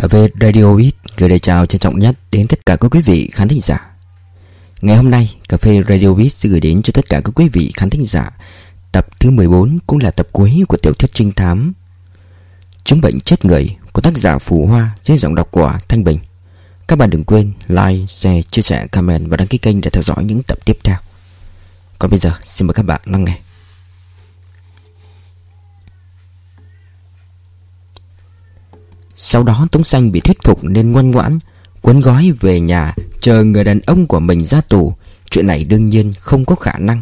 Cà phê Radio Beat gửi lời chào trân trọng nhất đến tất cả các quý vị khán thính giả. Ngày hôm nay, Cà phê Radio Beat sẽ gửi đến cho tất cả các quý vị khán thính giả tập thứ 14 cũng là tập cuối của tiểu thuyết trinh thám Chứng bệnh chết người của tác giả Phù Hoa dưới giọng đọc của Thanh Bình. Các bạn đừng quên like, share, chia sẻ, comment và đăng ký kênh để theo dõi những tập tiếp theo. Còn bây giờ, xin mời các bạn lắng nghe. Sau đó Tống Xanh bị thuyết phục nên ngoan ngoãn, Cuốn gói về nhà Chờ người đàn ông của mình ra tù. Chuyện này đương nhiên không có khả năng.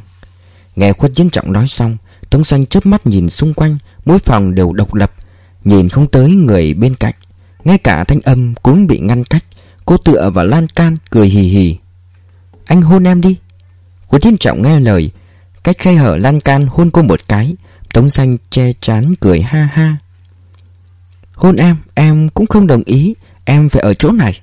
Nghe khuất chiến trọng nói xong, Tống Xanh chớp mắt nhìn xung quanh, Mỗi phòng đều độc lập, Nhìn không tới người bên cạnh. Ngay cả thanh âm cũng bị ngăn cách, Cô tựa vào lan can cười hì hì. Anh hôn em đi. Khuất chiến trọng nghe lời, Cách khe hở lan can hôn cô một cái, Tống Xanh che chán cười ha ha. Hôn em, em cũng không đồng ý. Em phải ở chỗ này.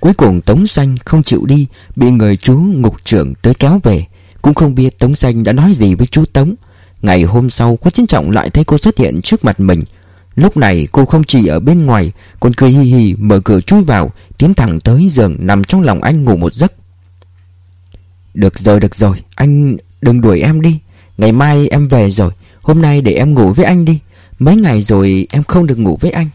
Cuối cùng Tống Xanh không chịu đi Bị người chú ngục trưởng tới kéo về. Cũng không biết Tống Xanh đã nói gì với chú Tống. Ngày hôm sau Quách chính Trọng lại thấy cô xuất hiện trước mặt mình. Lúc này cô không chỉ ở bên ngoài Còn cười hì hì mở cửa chui vào Tiến thẳng tới giường nằm trong lòng anh ngủ một giấc. Được rồi được rồi Anh đừng đuổi em đi. Ngày mai em về rồi. Hôm nay để em ngủ với anh đi. Mấy ngày rồi em không được ngủ với anh.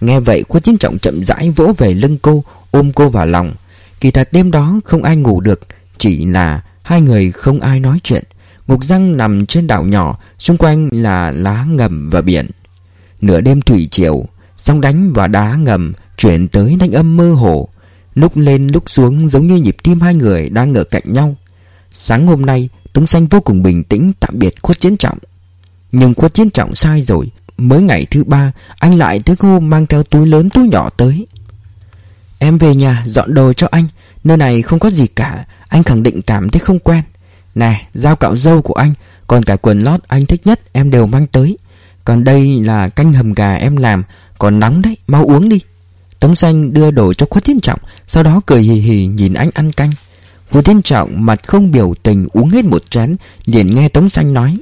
Nghe vậy, Khuất Chiến Trọng chậm rãi vỗ về lưng cô, Ôm cô vào lòng. Kỳ thật đêm đó không ai ngủ được, Chỉ là hai người không ai nói chuyện. Ngục răng nằm trên đảo nhỏ, Xung quanh là lá ngầm và biển. Nửa đêm thủy triều, Sóng đánh và đá ngầm Chuyển tới thanh âm mơ hồ. Lúc lên, lúc xuống, giống như nhịp tim hai người Đang ở cạnh nhau. Sáng hôm nay, Tống Xanh vô cùng bình tĩnh tạm biệt Khuất Chiến Trọng nhưng khuất chiến trọng sai rồi. Mới ngày thứ ba, Anh lại tới cô mang theo túi lớn túi nhỏ tới. Em về nhà, dọn đồ cho anh. Nơi này không có gì cả. Anh khẳng định cảm thấy không quen. Nè dao cạo dâu của anh, Còn cả quần lót anh thích nhất em đều mang tới. Còn đây là canh hầm gà em làm, Còn nóng đấy, mau uống đi. Tống xanh đưa đồ cho Quách thiên trọng, Sau đó cười hì hì nhìn anh ăn canh. Quách thiên trọng mặt không biểu tình uống hết một chén, Liền nghe Tống xanh nói.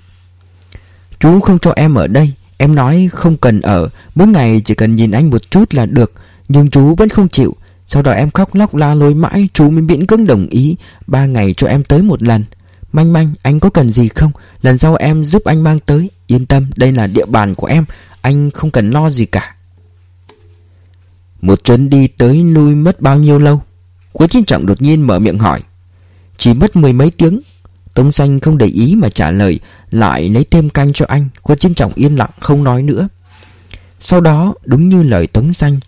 Chú không cho em ở đây. Em nói không cần ở. Mỗi ngày chỉ cần nhìn anh một chút là được. Nhưng chú vẫn không chịu. Sau đó em khóc lóc la lối mãi, Chú mới miễn cưỡng đồng ý. Ba ngày cho em tới một lần. Manh manh, anh có cần gì không? Lần sau em giúp anh mang tới. Yên tâm, đây là địa bàn của em. Anh không cần lo gì cả. Một chuyến đi tới lui mất bao nhiêu lâu? Quý Trinh Trọng đột nhiên mở miệng hỏi. Chỉ mất mười mấy tiếng. Tống xanh không để ý mà trả lời, Lại lấy thêm canh cho anh. Quân Trân trọng yên lặng không nói nữa. Sau đó, đúng như lời Tống xanh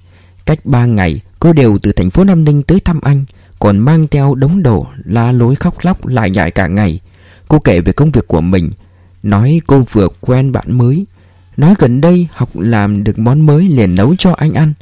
Cách ba ngày, Cô đều từ thành phố Nam Ninh tới thăm anh, Còn mang theo đống đồ, La lối khóc lóc lại nhại cả ngày. Cô kể về công việc của mình, Nói cô vừa quen bạn mới, Nói gần đây học làm được món mới liền nấu cho anh ăn.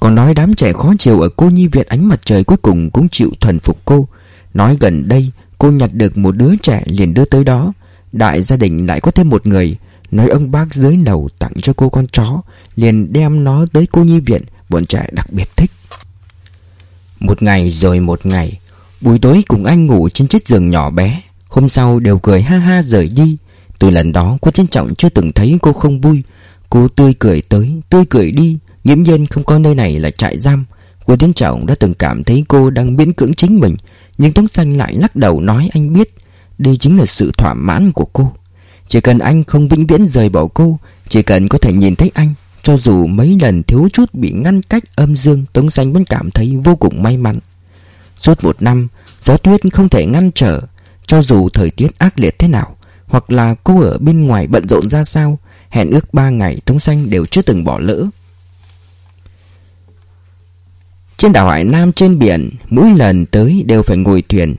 Còn nói đám trẻ khó chịu ở cô nhi viện ánh mặt trời cuối cùng cũng chịu thuần phục cô, Nói gần đây Cô nhặt được một đứa trẻ liền đưa tới đó. Đại gia đình lại có thêm một người. Nói ông bác dưới lầu tặng cho cô con chó, Liền đem nó tới cô nhi viện, Bọn trẻ đặc biệt thích. Một ngày rồi một ngày, Buổi tối cùng anh ngủ trên chiếc giường nhỏ bé. Hôm sau đều cười ha ha rời đi. Từ lần đó, cô trân trọng chưa từng thấy cô không vui. Cô tươi cười tới, Tươi cười đi. Nghiễm nhiên không có nơi này là trại giam. Cô trân trọng đã từng cảm thấy cô đang biến cưỡng chính mình nhưng Tống Xanh lại lắc đầu nói anh biết, Đây chính là sự thỏa mãn của cô. Chỉ cần anh không vĩnh viễn rời bỏ cô, Chỉ cần có thể nhìn thấy anh, Cho dù mấy lần thiếu chút bị ngăn cách âm dương, Tống Xanh vẫn cảm thấy vô cùng may mắn. Suốt một năm, Gió tuyết không thể ngăn trở, Cho dù thời tiết ác liệt thế nào, Hoặc là cô ở bên ngoài bận rộn ra sao, Hẹn ước ba ngày Tống Xanh đều chưa từng bỏ lỡ. Trên đảo Hải Nam trên biển, Mỗi lần tới đều phải ngồi thuyền.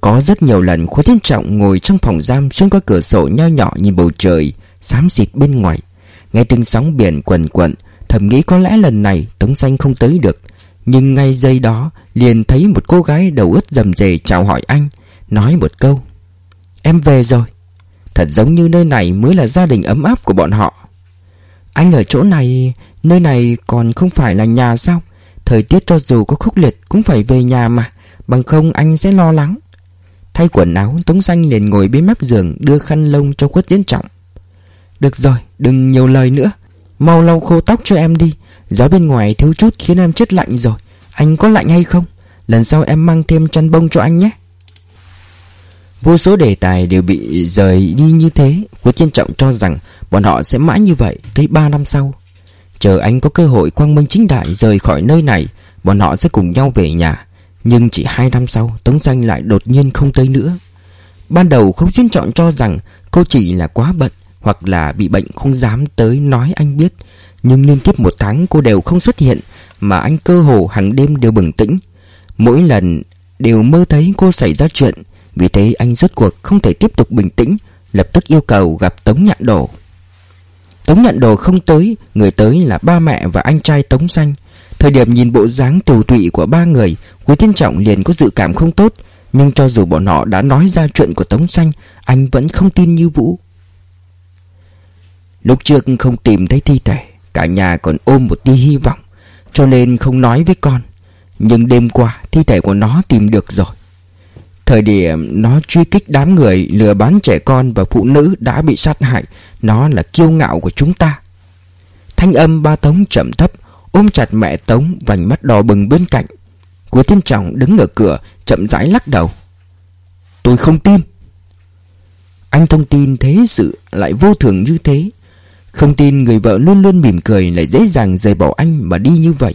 Có rất nhiều lần Khuất Thiên Trọng ngồi trong phòng giam Xuyên qua cửa sổ nho nhỏ nhìn bầu trời, Xám xịt bên ngoài. Nghe tiếng sóng biển quần quận, Thầm nghĩ có lẽ lần này Tống Xanh không tới được. Nhưng ngay giây đó, Liền thấy một cô gái đầu ướt dầm dề chào hỏi anh, Nói một câu, Em về rồi. Thật giống như nơi này mới là gia đình ấm áp của bọn họ. Anh ở chỗ này, Nơi này còn không phải là nhà sao? Thời tiết cho dù có khốc liệt cũng phải về nhà mà, Bằng không anh sẽ lo lắng. Thay quần áo, Tống Xanh liền ngồi bên mép giường, Đưa khăn lông cho quất diễn trọng. Được rồi, đừng nhiều lời nữa. Mau lau khô tóc cho em đi. Gió bên ngoài thiếu chút khiến em chết lạnh rồi. Anh có lạnh hay không? Lần sau em mang thêm chăn bông cho anh nhé. Vô số đề tài đều bị rời đi như thế. Quất diễn Trọng cho rằng Bọn họ sẽ mãi như vậy tới 3 năm sau. Chờ anh có cơ hội quang minh chính đại rời khỏi nơi này, Bọn họ sẽ cùng nhau về nhà. Nhưng chỉ hai năm sau, Tống Danh lại đột nhiên không tới nữa. Ban đầu không chuyên chọn cho rằng Cô chỉ là quá bận Hoặc là bị bệnh không dám tới nói anh biết. Nhưng liên tiếp một tháng, cô đều không xuất hiện Mà anh cơ hồ hàng đêm đều bừng tĩnh. Mỗi lần đều mơ thấy cô xảy ra chuyện, Vì thế anh rốt cuộc không thể tiếp tục bình tĩnh, Lập tức yêu cầu gặp Tống Nhạn đổ Tống nhận Đồ không tới, Người tới là ba mẹ và anh trai Tống Xanh Thời điểm nhìn bộ dáng tù tụy của ba người, Quý Thiên Trọng liền có dự cảm không tốt. Nhưng cho dù bọn họ đã nói ra chuyện của Tống Xanh Anh vẫn không tin như Vũ. Lúc trước không tìm thấy thi thể, Cả nhà còn ôm một tia hy vọng, Cho nên không nói với con. Nhưng đêm qua, thi thể của nó tìm được rồi. Thời điểm nó truy kích đám người, lừa bán trẻ con và phụ nữ đã bị sát hại, Nó là kiêu ngạo của chúng ta. Thanh âm ba Tống chậm thấp, Ôm chặt mẹ Tống, vành mắt đỏ bừng bên cạnh. Của tiên trọng đứng ở cửa, chậm rãi lắc đầu. Tôi không tin. Anh thông tin thế sự lại vô thường như thế. Không tin người vợ luôn luôn mỉm cười, lại dễ dàng rời bỏ anh mà đi như vậy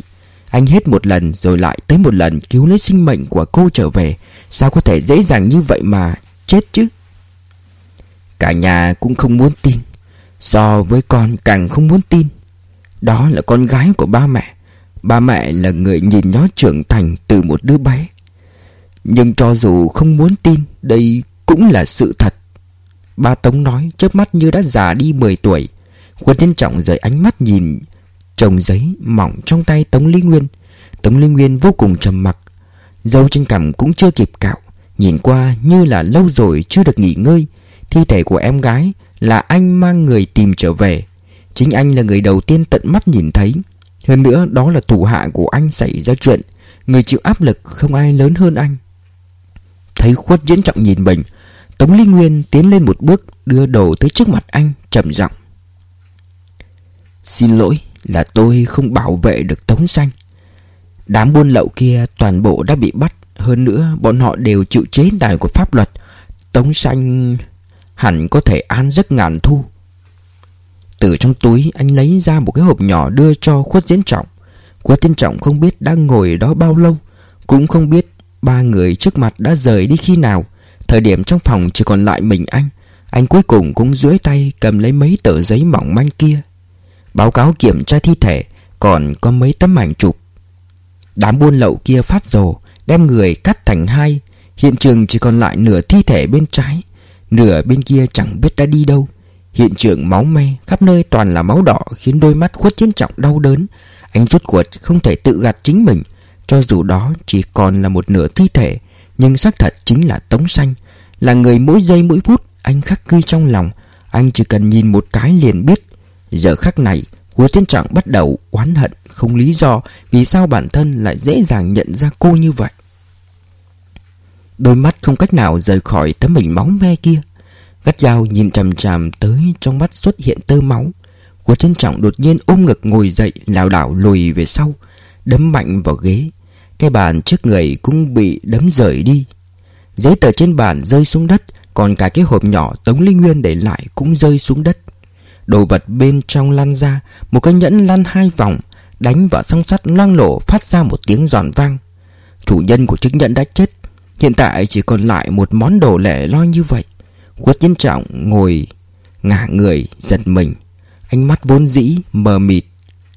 anh hết một lần rồi lại tới một lần cứu lấy sinh mệnh của cô trở về. Sao có thể dễ dàng như vậy mà chết chứ? Cả nhà cũng không muốn tin. So với con càng không muốn tin. Đó là con gái của ba mẹ. Ba mẹ là người nhìn nó trưởng thành từ một đứa bé. Nhưng cho dù không muốn tin, Đây cũng là sự thật. Ba Tống nói, chớp mắt như đã già đi 10 tuổi. Quân nhân trọng rời ánh mắt nhìn Chồng giấy mỏng trong tay Tống Lý Nguyên. Tống Lý Nguyên vô cùng trầm mặc. Dâu trên cằm cũng chưa kịp cạo, Nhìn qua như là lâu rồi chưa được nghỉ ngơi. Thi thể của em gái Là anh mang người tìm trở về. Chính anh là người đầu tiên tận mắt nhìn thấy. Hơn nữa, đó là thủ hạ của anh xảy ra chuyện. Người chịu áp lực không ai lớn hơn anh. Thấy khuất diễn trọng nhìn mình, Tống Lý Nguyên tiến lên một bước, Đưa đầu tới trước mặt anh, trầm giọng. Xin lỗi là tôi không bảo vệ được Tống Xanh. Đám buôn lậu kia toàn bộ đã bị bắt. Hơn nữa, bọn họ đều chịu chế tài của pháp luật. Tống Xanh hẳn có thể an giấc ngàn thu. Từ trong túi, anh lấy ra một cái hộp nhỏ đưa cho khuất diễn trọng. Khuất diễn trọng không biết đang ngồi đó bao lâu, Cũng không biết ba người trước mặt đã rời đi khi nào. Thời điểm trong phòng chỉ còn lại mình anh. Anh cuối cùng cũng duỗi tay cầm lấy mấy tờ giấy mỏng manh kia. Báo cáo kiểm tra thi thể, Còn có mấy tấm ảnh chụp. Đám buôn lậu kia phát rồ Đem người cắt thành hai. Hiện trường chỉ còn lại nửa thi thể bên trái, Nửa bên kia chẳng biết đã đi đâu. Hiện trường máu me Khắp nơi toàn là máu đỏ, Khiến đôi mắt khuất chiến trọng đau đớn. Anh rút cuộc không thể tự gạt chính mình. Cho dù đó chỉ còn là một nửa thi thể, Nhưng xác thật chính là Tống Xanh. Là người mỗi giây mỗi phút Anh khắc ghi trong lòng. Anh chỉ cần nhìn một cái liền biết Giờ khắc này, Hứa Thiên Trọng bắt đầu oán hận Không lý do Vì sao bản thân lại dễ dàng nhận ra cô như vậy. Đôi mắt không cách nào rời khỏi tấm hình máu me kia. Gắt dao nhìn chằm chằm tới trong mắt xuất hiện tơ máu. Hứa Thiên Trọng đột nhiên ôm ngực ngồi dậy, lảo đảo lùi về sau, Đấm mạnh vào ghế. Cái bàn trước người cũng bị đấm rời đi. Giấy tờ trên bàn rơi xuống đất, Còn cả cái hộp nhỏ Tống Linh Nguyên để lại cũng rơi xuống đất. Đồ vật bên trong lan ra, Một cái nhẫn lăn hai vòng, Đánh vào song sắt loang lổ phát ra một tiếng giòn vang. Chủ nhân của chiếc nhẫn đã chết, Hiện tại chỉ còn lại một món đồ lẻ loi như vậy. Khuất nhân trọng ngồi ngả người, giật mình. Ánh mắt vốn dĩ mờ mịt,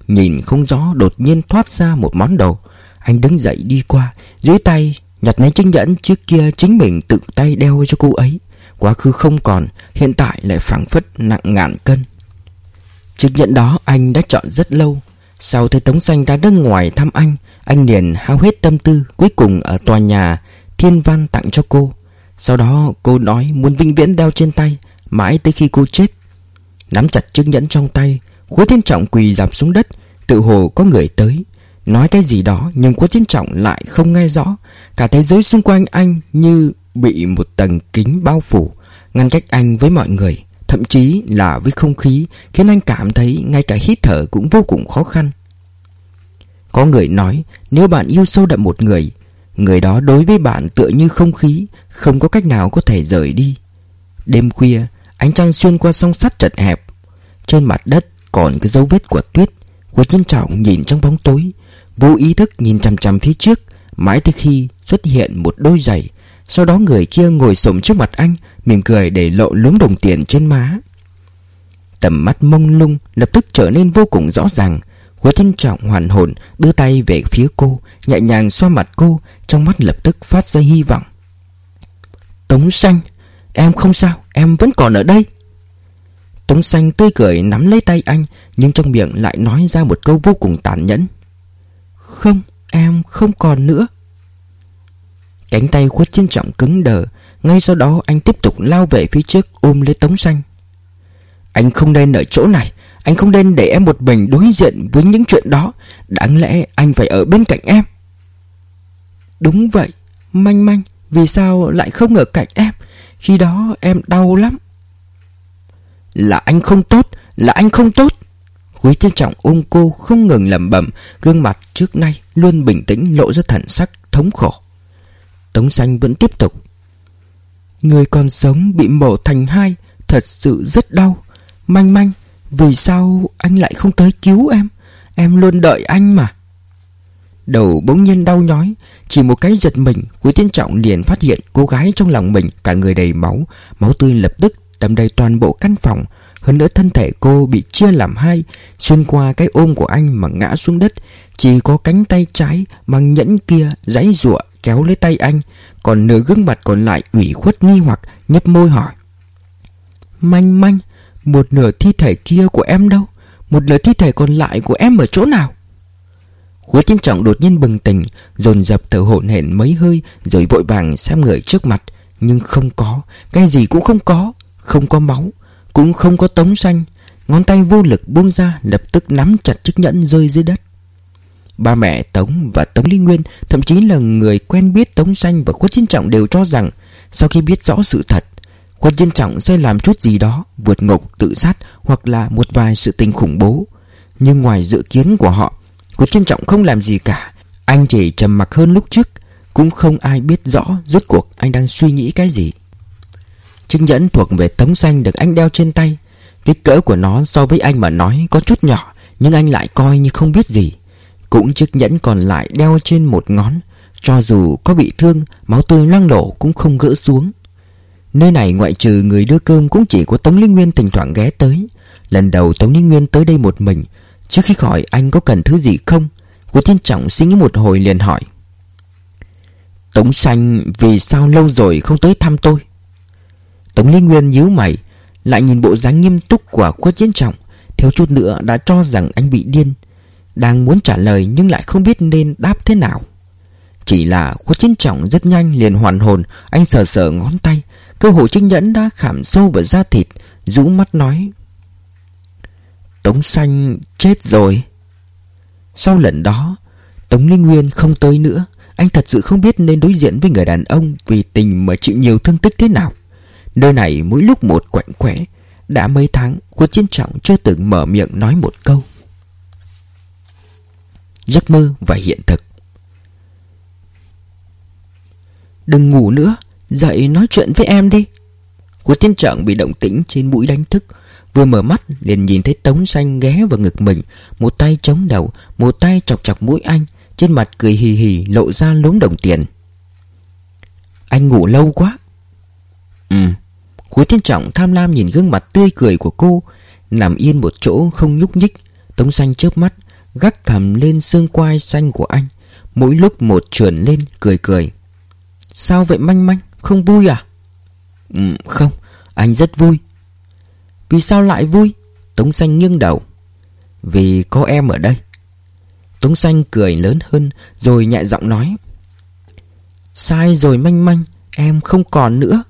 Nhìn không rõ, đột nhiên thoát ra một món đồ. Anh đứng dậy đi qua, Dưới tay nhặt lấy chiếc nhẫn, trước kia chính mình tự tay đeo cho cô ấy. Quá khứ không còn, Hiện tại lại phảng phất nặng ngàn cân. Chiếc nhẫn đó anh đã chọn rất lâu. Sau thấy Tống Xanh ra nước ngoài thăm anh Anh liền hao hết tâm tư, Cuối cùng ở tòa nhà Thiên Văn tặng cho cô. Sau đó cô nói muốn vĩnh viễn đeo trên tay, Mãi tới khi cô chết. Nắm chặt chiếc nhẫn trong tay Khuất Thiên Trọng quỳ dạp xuống đất, Tự hồ có người tới. Nói cái gì đó nhưng Khuất Thiên Trọng lại không nghe rõ. Cả thế giới xung quanh anh như bị một tầng kính bao phủ, Ngăn cách anh với mọi người. Thậm chí là với không khí, Khiến anh cảm thấy ngay cả hít thở cũng vô cùng khó khăn. Có người nói, Nếu bạn yêu sâu đậm một người Người đó đối với bạn tựa như không khí, Không có cách nào có thể rời đi. Đêm khuya, Ánh trăng xuyên qua song sắt chật hẹp. Trên mặt đất còn cái dấu vết của tuyết. Của chiến trọng nhìn trong bóng tối, Vô ý thức nhìn chằm chằm phía trước, Mãi tới khi xuất hiện một đôi giày sau đó người kia ngồi xổm trước mặt anh, Mỉm cười để lộ lúm đồng tiền trên má. Tầm mắt mông lung Lập tức trở nên vô cùng rõ ràng. Hứa Thiên Trọng hoàn hồn, Đưa tay về phía cô, Nhẹ nhàng xoa mặt cô, Trong mắt lập tức phát ra hy vọng. Tống xanh, Em không sao, Em vẫn còn ở đây. Tống xanh tươi cười nắm lấy tay anh, Nhưng trong miệng lại nói ra một câu vô cùng tàn nhẫn. Không, Em không còn nữa. Cánh tay khuất trên trọng cứng đờ. Ngay sau đó, anh tiếp tục lao về phía trước, Ôm lấy Tống xanh. Anh không nên ở chỗ này. Anh không nên để em một mình đối diện với những chuyện đó. Đáng lẽ anh phải ở bên cạnh em. Đúng vậy, Manh manh, Vì sao lại không ở cạnh em? Khi đó em đau lắm. Là anh không tốt, Là anh không tốt. Quý trân trọng ôm cô không ngừng lẩm bẩm, Gương mặt trước nay luôn bình tĩnh, lộ ra thần sắc thống khổ. Tống xanh vẫn tiếp tục. Người còn sống bị mổ thành hai, Thật sự rất đau. Manh manh, Vì sao anh lại không tới cứu em? Em luôn đợi anh mà. Đầu bỗng nhiên đau nhói, Chỉ một cái giật mình, Quý tiên trọng liền phát hiện cô gái trong lòng mình Cả người đầy máu. Máu tươi lập tức đầm đầy toàn bộ căn phòng. Hơn nữa thân thể cô bị chia làm hai, Xuyên qua cái ôm của anh mà ngã xuống đất. Chỉ có cánh tay trái Mang nhẫn kia giãy giụa kéo lấy tay anh, Còn nửa gương mặt còn lại ủy khuất nghi hoặc, nhấp môi hỏi. Manh manh, Một nửa thi thể kia của em đâu? Một nửa thi thể còn lại của em ở chỗ nào? Hứa Thiên Trọng đột nhiên bừng tỉnh, Dồn dập thở hổn hển mấy hơi, Rồi vội vàng xem người trước mặt. Nhưng không có, Cái gì cũng không có Không có máu. Cũng không có tống xanh Ngón tay vô lực buông ra Lập tức nắm chặt chiếc nhẫn rơi dưới đất. Ba mẹ Tống và Tống lý Nguyên Thậm chí là người quen biết Tống Xanh và Khuất Chiến Trọng đều cho rằng Sau khi biết rõ sự thật Khuất Chiến Trọng sẽ làm chút gì đó Vượt ngục, tự sát Hoặc là một vài sự tình khủng bố. Nhưng ngoài dự kiến của họ Khuất Chiến Trọng không làm gì cả. Anh chỉ trầm mặc hơn lúc trước Cũng không ai biết rõ rốt cuộc anh đang suy nghĩ cái gì. Chiếc nhẫn thuộc về Tống Xanh được anh đeo trên tay. Kích cỡ của nó so với anh mà nói có chút nhỏ, Nhưng anh lại coi như không biết gì. Cũng chiếc nhẫn còn lại đeo trên một ngón, Cho dù có bị thương, Máu tươi loang lổ cũng không gỡ xuống. Nơi này ngoại trừ người đưa cơm Cũng chỉ có Tống Linh Nguyên thỉnh thoảng ghé tới. Lần đầu Tống Linh Nguyên tới đây một mình, Trước khi hỏi anh có cần thứ gì không? Cô Thiên Trọng suy nghĩ một hồi liền hỏi. Tống Xanh, vì sao lâu rồi không tới thăm tôi? Tống Lý Nguyên nhíu mày, Lại nhìn bộ dáng nghiêm túc của khuất chiến trọng, Thiếu chút nữa đã cho rằng anh bị điên, đang muốn trả lời nhưng lại không biết nên đáp thế nào. Chỉ là khuất chiến trọng rất nhanh liền hoàn hồn, Anh sờ sờ ngón tay, Cơ hội trinh nhẫn đã khảm sâu vào da thịt, Rũ mắt nói, Tống xanh chết rồi. Sau lần đó, Tống Linh Nguyên không tới nữa, Anh thật sự không biết nên đối diện với người đàn ông Vì tình mà chịu nhiều thương tích thế nào. Nơi này mỗi lúc một quạnh quẻ Đã mấy tháng, Quân chiến trọng chưa từng mở miệng nói một câu. Giấc mơ và hiện thực. Đừng ngủ nữa, Dậy nói chuyện với em đi. Quân Chiến trọng bị động tĩnh trên mũi đánh thức, Vừa mở mắt liền nhìn thấy Tống Xanh ghé vào ngực mình, Một tay chống đầu, Một tay chọc chọc mũi anh, Trên mặt cười hì hì, lộ ra lốm đồng tiền. Anh ngủ lâu quá. Ừ. Cuối thiên trọng tham lam nhìn gương mặt tươi cười của cô Nằm yên một chỗ không nhúc nhích Tống xanh chớp mắt gắt thầm lên xương quai xanh của anh. Mỗi lúc một trườn lên cười cười. Sao vậy manh manh Không vui à? Ừ, Không Anh rất vui. Vì sao lại vui? Tống xanh nghiêng đầu. Vì có em ở đây. Tống xanh cười lớn hơn Rồi nhẹ giọng nói. Sai rồi manh manh Em không còn nữa.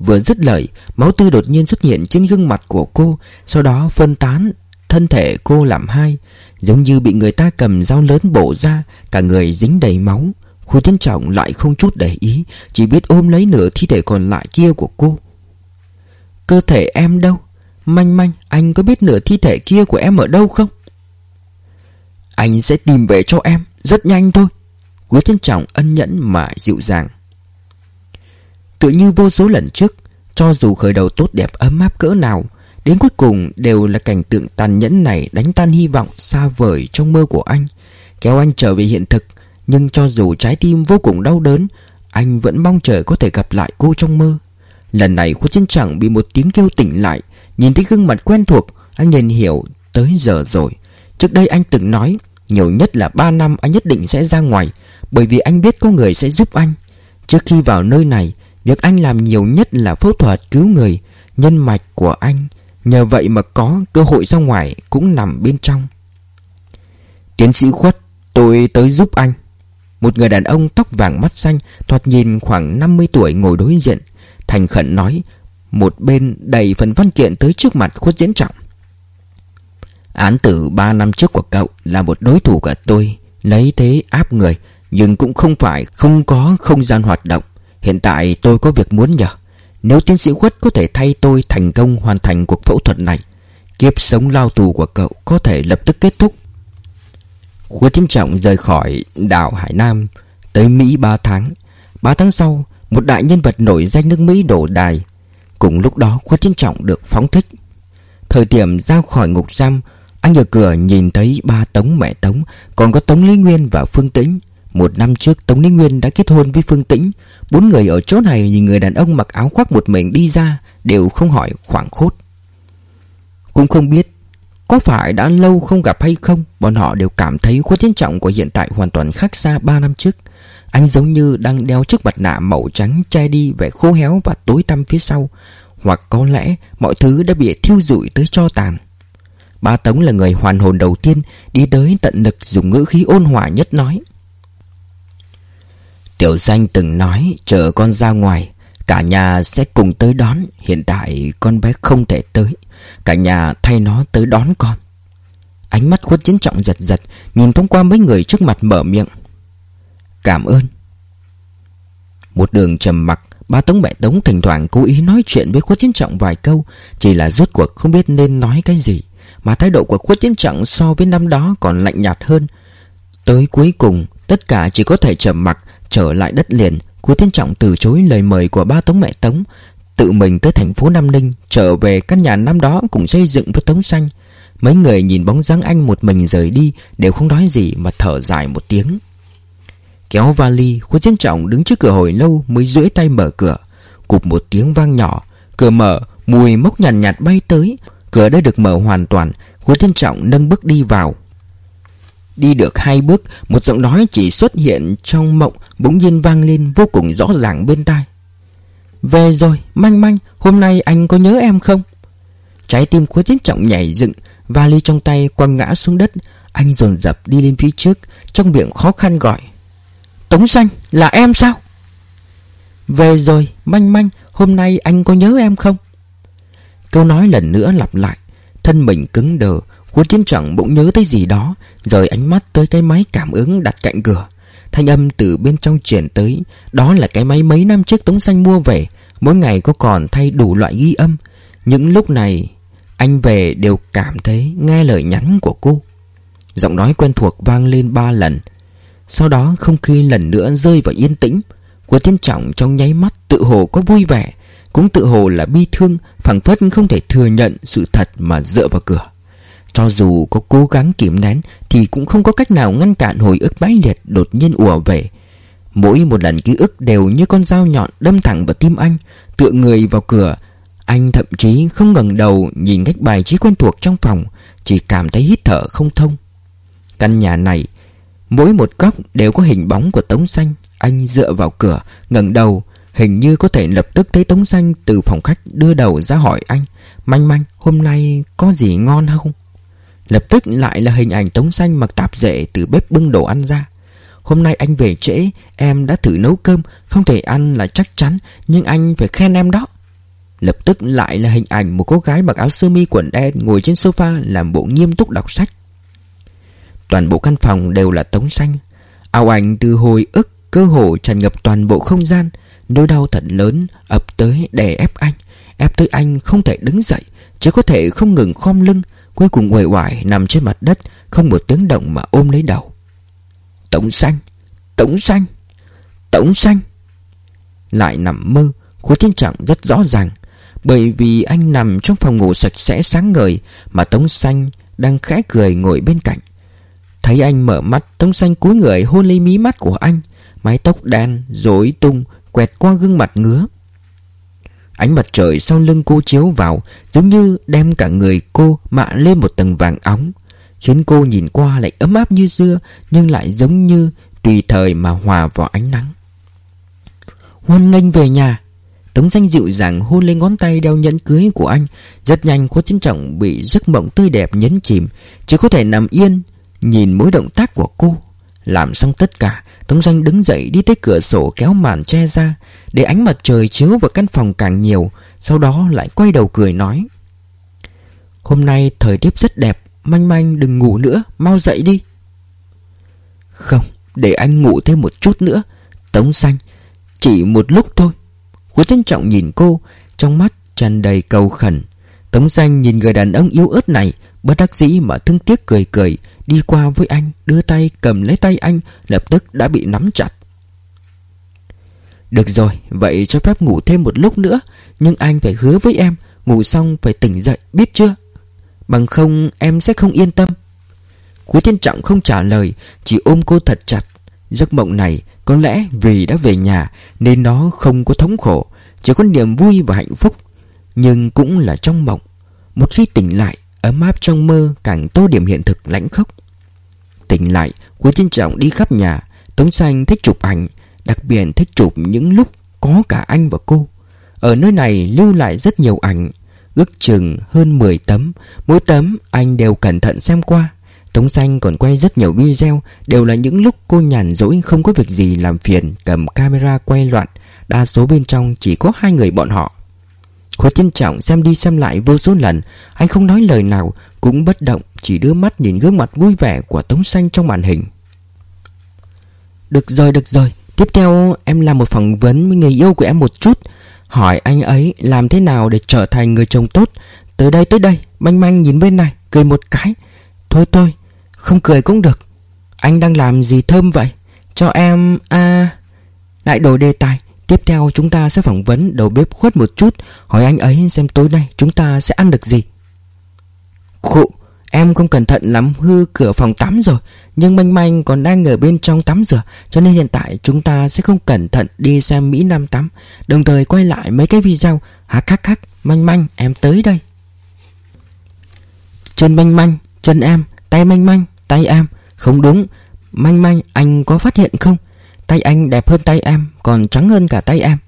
Vừa dứt lời, Máu tươi đột nhiên xuất hiện trên gương mặt của cô, Sau đó phân tán, Thân thể cô làm hai, Giống như bị người ta cầm dao lớn bổ ra, Cả người dính đầy máu. Khu tiến trọng lại không chút để ý, Chỉ biết ôm lấy nửa thi thể còn lại kia của cô. Cơ thể em đâu? Manh manh, Anh có biết nửa thi thể kia của em ở đâu không? Anh sẽ tìm về cho em, Rất nhanh thôi. Hứa Thiên Trọng ân nhẫn mà dịu dàng. Tự như vô số lần trước, Cho dù khởi đầu tốt đẹp ấm áp cỡ nào, Đến cuối cùng đều là cảnh tượng tàn nhẫn này Đánh tan hy vọng xa vời trong mơ của anh. Kéo anh trở về hiện thực, Nhưng cho dù trái tim vô cùng đau đớn, Anh vẫn mong chờ có thể gặp lại cô trong mơ. Lần này khuất chân chẳng bị một tiếng kêu tỉnh lại, Nhìn thấy gương mặt quen thuộc, Anh liền hiểu tới giờ rồi. Trước đây anh từng nói, Nhiều nhất là 3 năm anh nhất định sẽ ra ngoài, Bởi vì anh biết có người sẽ giúp anh. Trước khi vào nơi này Việc anh làm nhiều nhất là phẫu thuật cứu người, Nhân mạch của anh. Nhờ vậy mà có cơ hội ra ngoài Cũng nằm bên trong. Tiến sĩ khuất, Tôi tới giúp anh. Một người đàn ông tóc vàng mắt xanh, Thoạt nhìn khoảng 50 tuổi ngồi đối diện, Thành khẩn nói, Một bên đầy phần văn kiện tới trước mặt khuất diễn trọng. Án tử 3 năm trước của cậu Là một đối thủ của tôi, Lấy thế áp người, Nhưng cũng không phải không có không gian hoạt động. Hiện tại tôi có việc muốn nhờ. Nếu tiến sĩ khuất có thể thay tôi thành công hoàn thành cuộc phẫu thuật này, Kiếp sống lao tù của cậu có thể lập tức kết thúc. Khuất Chính Trọng rời khỏi đảo Hải Nam Tới Mỹ 3 tháng. 3 tháng sau, Một đại nhân vật nổi danh nước Mỹ đổ đài. Cùng lúc đó, Khuất Chính Trọng được phóng thích. Thời điểm ra khỏi ngục giam, Anh ở cửa nhìn thấy ba Tống mẹ Tống, Còn có Tống Lý Nguyên và Phương Tĩnh. Một năm trước, Tống ninh Nguyên đã kết hôn với Phương Tĩnh. Bốn người ở chỗ này nhìn người đàn ông mặc áo khoác một mình đi ra, Đều không hỏi khoảng khốt. Cũng không biết có phải đã lâu không gặp hay không, Bọn họ đều cảm thấy khuất trân trọng của hiện tại hoàn toàn khác xa 3 năm trước. Anh giống như đang đeo chiếc mặt nạ màu trắng che đi vẻ khô héo và tối tăm phía sau. Hoặc có lẽ mọi thứ đã bị thiêu rụi tới cho tàn. Ba Tống là người hoàn hồn đầu tiên Đi tới tận lực dùng ngữ khí ôn hòa nhất nói. Tiểu danh từng nói, chờ con ra ngoài, Cả nhà sẽ cùng tới đón. Hiện tại con bé không thể tới, Cả nhà thay nó tới đón con. Ánh mắt khuất chiến trọng giật giật, Nhìn thông qua mấy người trước mặt mở miệng. Cảm ơn. Một đường trầm mặc, Ba Tống mẹ Tống thỉnh thoảng cố ý nói chuyện với khuất chiến trọng vài câu, Chỉ là rốt cuộc không biết nên nói cái gì, Mà thái độ của khuất chiến trọng so với năm đó còn lạnh nhạt hơn. Tới cuối cùng, Tất cả chỉ có thể trầm mặc Trở lại đất liền Cố Thiên trọng từ chối lời mời của ba Tống mẹ Tống Tự mình tới thành phố Nam Ninh Trở về căn nhà năm đó cũng xây dựng với tống xanh. Mấy người nhìn bóng dáng anh một mình rời đi Đều không nói gì mà thở dài một tiếng. Kéo vali Cố Thiên Trọng đứng trước cửa hồi lâu Mới duỗi tay mở cửa. Cụp một tiếng vang nhỏ Cửa mở Mùi mốc nhàn nhạt, nhạt bay tới. Cửa đã được mở hoàn toàn Cố Thiên Trọng nâng bước đi vào. Đi được hai bước Một giọng nói chỉ xuất hiện trong mộng Bỗng nhiên vang lên vô cùng rõ ràng bên tai về rồi, manh manh, hôm nay anh có nhớ em không? Trái tim của chiến trọng nhảy dựng Vali trong tay quăng ngã xuống đất Anh dồn dập đi lên phía trước Trong miệng khó khăn gọi Tống xanh, là em sao? Về rồi, manh manh, hôm nay anh có nhớ em không? Câu nói lần nữa lặp lại Thân mình cứng đờ Khuôn chiến trọng bỗng nhớ tới gì đó, Rời ánh mắt tới cái máy cảm ứng đặt cạnh cửa. Thanh âm từ bên trong chuyển tới, Đó là cái máy mấy năm trước Tống Xanh mua về, Mỗi ngày có còn thay đủ loại ghi âm. Những lúc này, Anh về đều cảm thấy nghe lời nhắn của cô. Giọng nói quen thuộc vang lên ba lần. Sau đó không khí lần nữa rơi vào yên tĩnh. Của thiên trọng trong nháy mắt tự hồ có vui vẻ, Cũng tự hồ là bi thương, phảng phất không thể thừa nhận sự thật mà dựa vào cửa cho dù có cố gắng kìm nén, Thì cũng không có cách nào ngăn cản hồi ức mãnh liệt đột nhiên ùa về. Mỗi một lần ký ức đều như con dao nhọn đâm thẳng vào tim anh, Tựa người vào cửa. Anh thậm chí không ngẩng đầu nhìn cách bài trí quen thuộc trong phòng, Chỉ cảm thấy hít thở không thông. Căn nhà này, Mỗi một góc đều có hình bóng của Tống Xanh. Anh dựa vào cửa, ngẩng đầu, Hình như có thể lập tức thấy Tống Xanh từ phòng khách đưa đầu ra hỏi anh, Manh manh, hôm nay có gì ngon không? Lập tức lại là hình ảnh Tống Xanh mặc tạp dệ từ bếp bưng đồ ăn ra. Hôm nay anh về trễ, Em đã thử nấu cơm, Không thể ăn là chắc chắn, Nhưng anh phải khen em đó. Lập tức lại là hình ảnh một cô gái mặc áo sơ mi quần đen Ngồi trên sofa làm bộ nghiêm túc đọc sách. Toàn bộ căn phòng đều là Tống Xanh. Ảo ảnh từ hồi ức, Cơ hồ tràn ngập toàn bộ không gian. Nỗi đau thật lớn, ập tới đè ép anh. Ép tới anh không thể đứng dậy, Chỉ có thể không ngừng khom lưng. Cuối cùng uể oải nằm trên mặt đất, Không một tiếng động mà ôm lấy đầu. Tống xanh Tống xanh Tống xanh. Lại nằm mơ Khối Thiên Trọng rất rõ ràng, Bởi vì anh nằm trong phòng ngủ sạch sẽ sáng ngời Mà Tống xanh đang khẽ cười ngồi bên cạnh. Thấy anh mở mắt, Tống xanh cúi người hôn lấy mí mắt của anh, Mái tóc đen rối tung Quẹt qua gương mặt ngứa. Ánh mặt trời sau lưng cô chiếu vào, Giống như đem cả người cô mạ lên một tầng vàng óng. Khiến cô nhìn qua lại ấm áp như xưa, Nhưng lại giống như tùy thời mà hòa vào ánh nắng. Hoan nghênh về nhà. Tống danh dịu dàng hôn lên ngón tay đeo nhẫn cưới của anh. Rất nhanh cô chính trọng bị giấc mộng tươi đẹp nhấn chìm, Chỉ có thể nằm yên Nhìn mỗi động tác của cô. Làm xong tất cả Tống Doanh đứng dậy đi tới cửa sổ kéo màn che ra, Để ánh mặt trời chiếu vào căn phòng càng nhiều, Sau đó lại quay đầu cười nói. Hôm nay thời tiết rất đẹp, Manh manh đừng ngủ nữa, Mau dậy đi. Không, để anh ngủ thêm một chút nữa, Tống xanh Chỉ một lúc thôi. Khuất trân trọng nhìn cô, Trong mắt tràn đầy cầu khẩn. Tống xanh nhìn người đàn ông yếu ớt này Bất đắc dĩ mà thương tiếc cười cười, Đi qua với anh, Đưa tay cầm lấy tay anh, Lập tức đã bị nắm chặt. Được rồi, Vậy cho phép ngủ thêm một lúc nữa, Nhưng anh phải hứa với em, Ngủ xong phải tỉnh dậy, biết chưa? Bằng không, em sẽ không yên tâm. Cú Thiên Trọng không trả lời, Chỉ ôm cô thật chặt. Giấc mộng này có lẽ vì đã về nhà, Nên nó không có thống khổ, Chỉ có niềm vui và hạnh phúc, Nhưng cũng là trong mộng. Một khi tỉnh lại Ấm áp trong mơ, càng tô điểm hiện thực lãnh khốc. Tỉnh lại, Quý trinh Trọng đi khắp nhà, Tống Xanh thích chụp ảnh, Đặc biệt thích chụp những lúc có cả anh và cô. Ở nơi này lưu lại rất nhiều ảnh, Ước chừng hơn 10 tấm. Mỗi tấm anh đều cẩn thận xem qua. Tống Xanh còn quay rất nhiều video, Đều là những lúc cô nhàn rỗi không có việc gì làm phiền, Cầm camera quay loạn. Đa số bên trong chỉ có hai người bọn họ. Khối trân trọng xem đi xem lại vô số lần, Anh không nói lời nào, Cũng bất động, Chỉ đưa mắt nhìn gương mặt vui vẻ của Tống Xanh trong màn hình. Được rồi được rồi, Tiếp theo em làm một phỏng vấn với người yêu của em một chút, Hỏi anh ấy làm thế nào để trở thành người chồng tốt. Tới đây tới đây, Manh manh nhìn bên này, Cười một cái. Thôi thôi, Không cười cũng được. Anh đang làm gì thơm vậy? Cho em à Lại đổi đề tài. Tiếp theo chúng ta sẽ phỏng vấn đầu bếp khuất một chút, Hỏi anh ấy xem tối nay chúng ta sẽ ăn được gì. Khụ, Em không cẩn thận lắm, hư cửa phòng tắm rồi, Nhưng manh manh còn đang ở bên trong tắm rửa, Cho nên hiện tại chúng ta sẽ không cẩn thận đi xem Mỹ Nam tắm. Đồng thời quay lại mấy cái video Hắc khắc khắc, Manh manh, em tới đây. Chân manh manh, Chân em, Tay manh manh, Tay em, Không đúng. Manh manh, anh có phát hiện không? Tay anh đẹp hơn tay em, Còn trắng hơn cả tay em.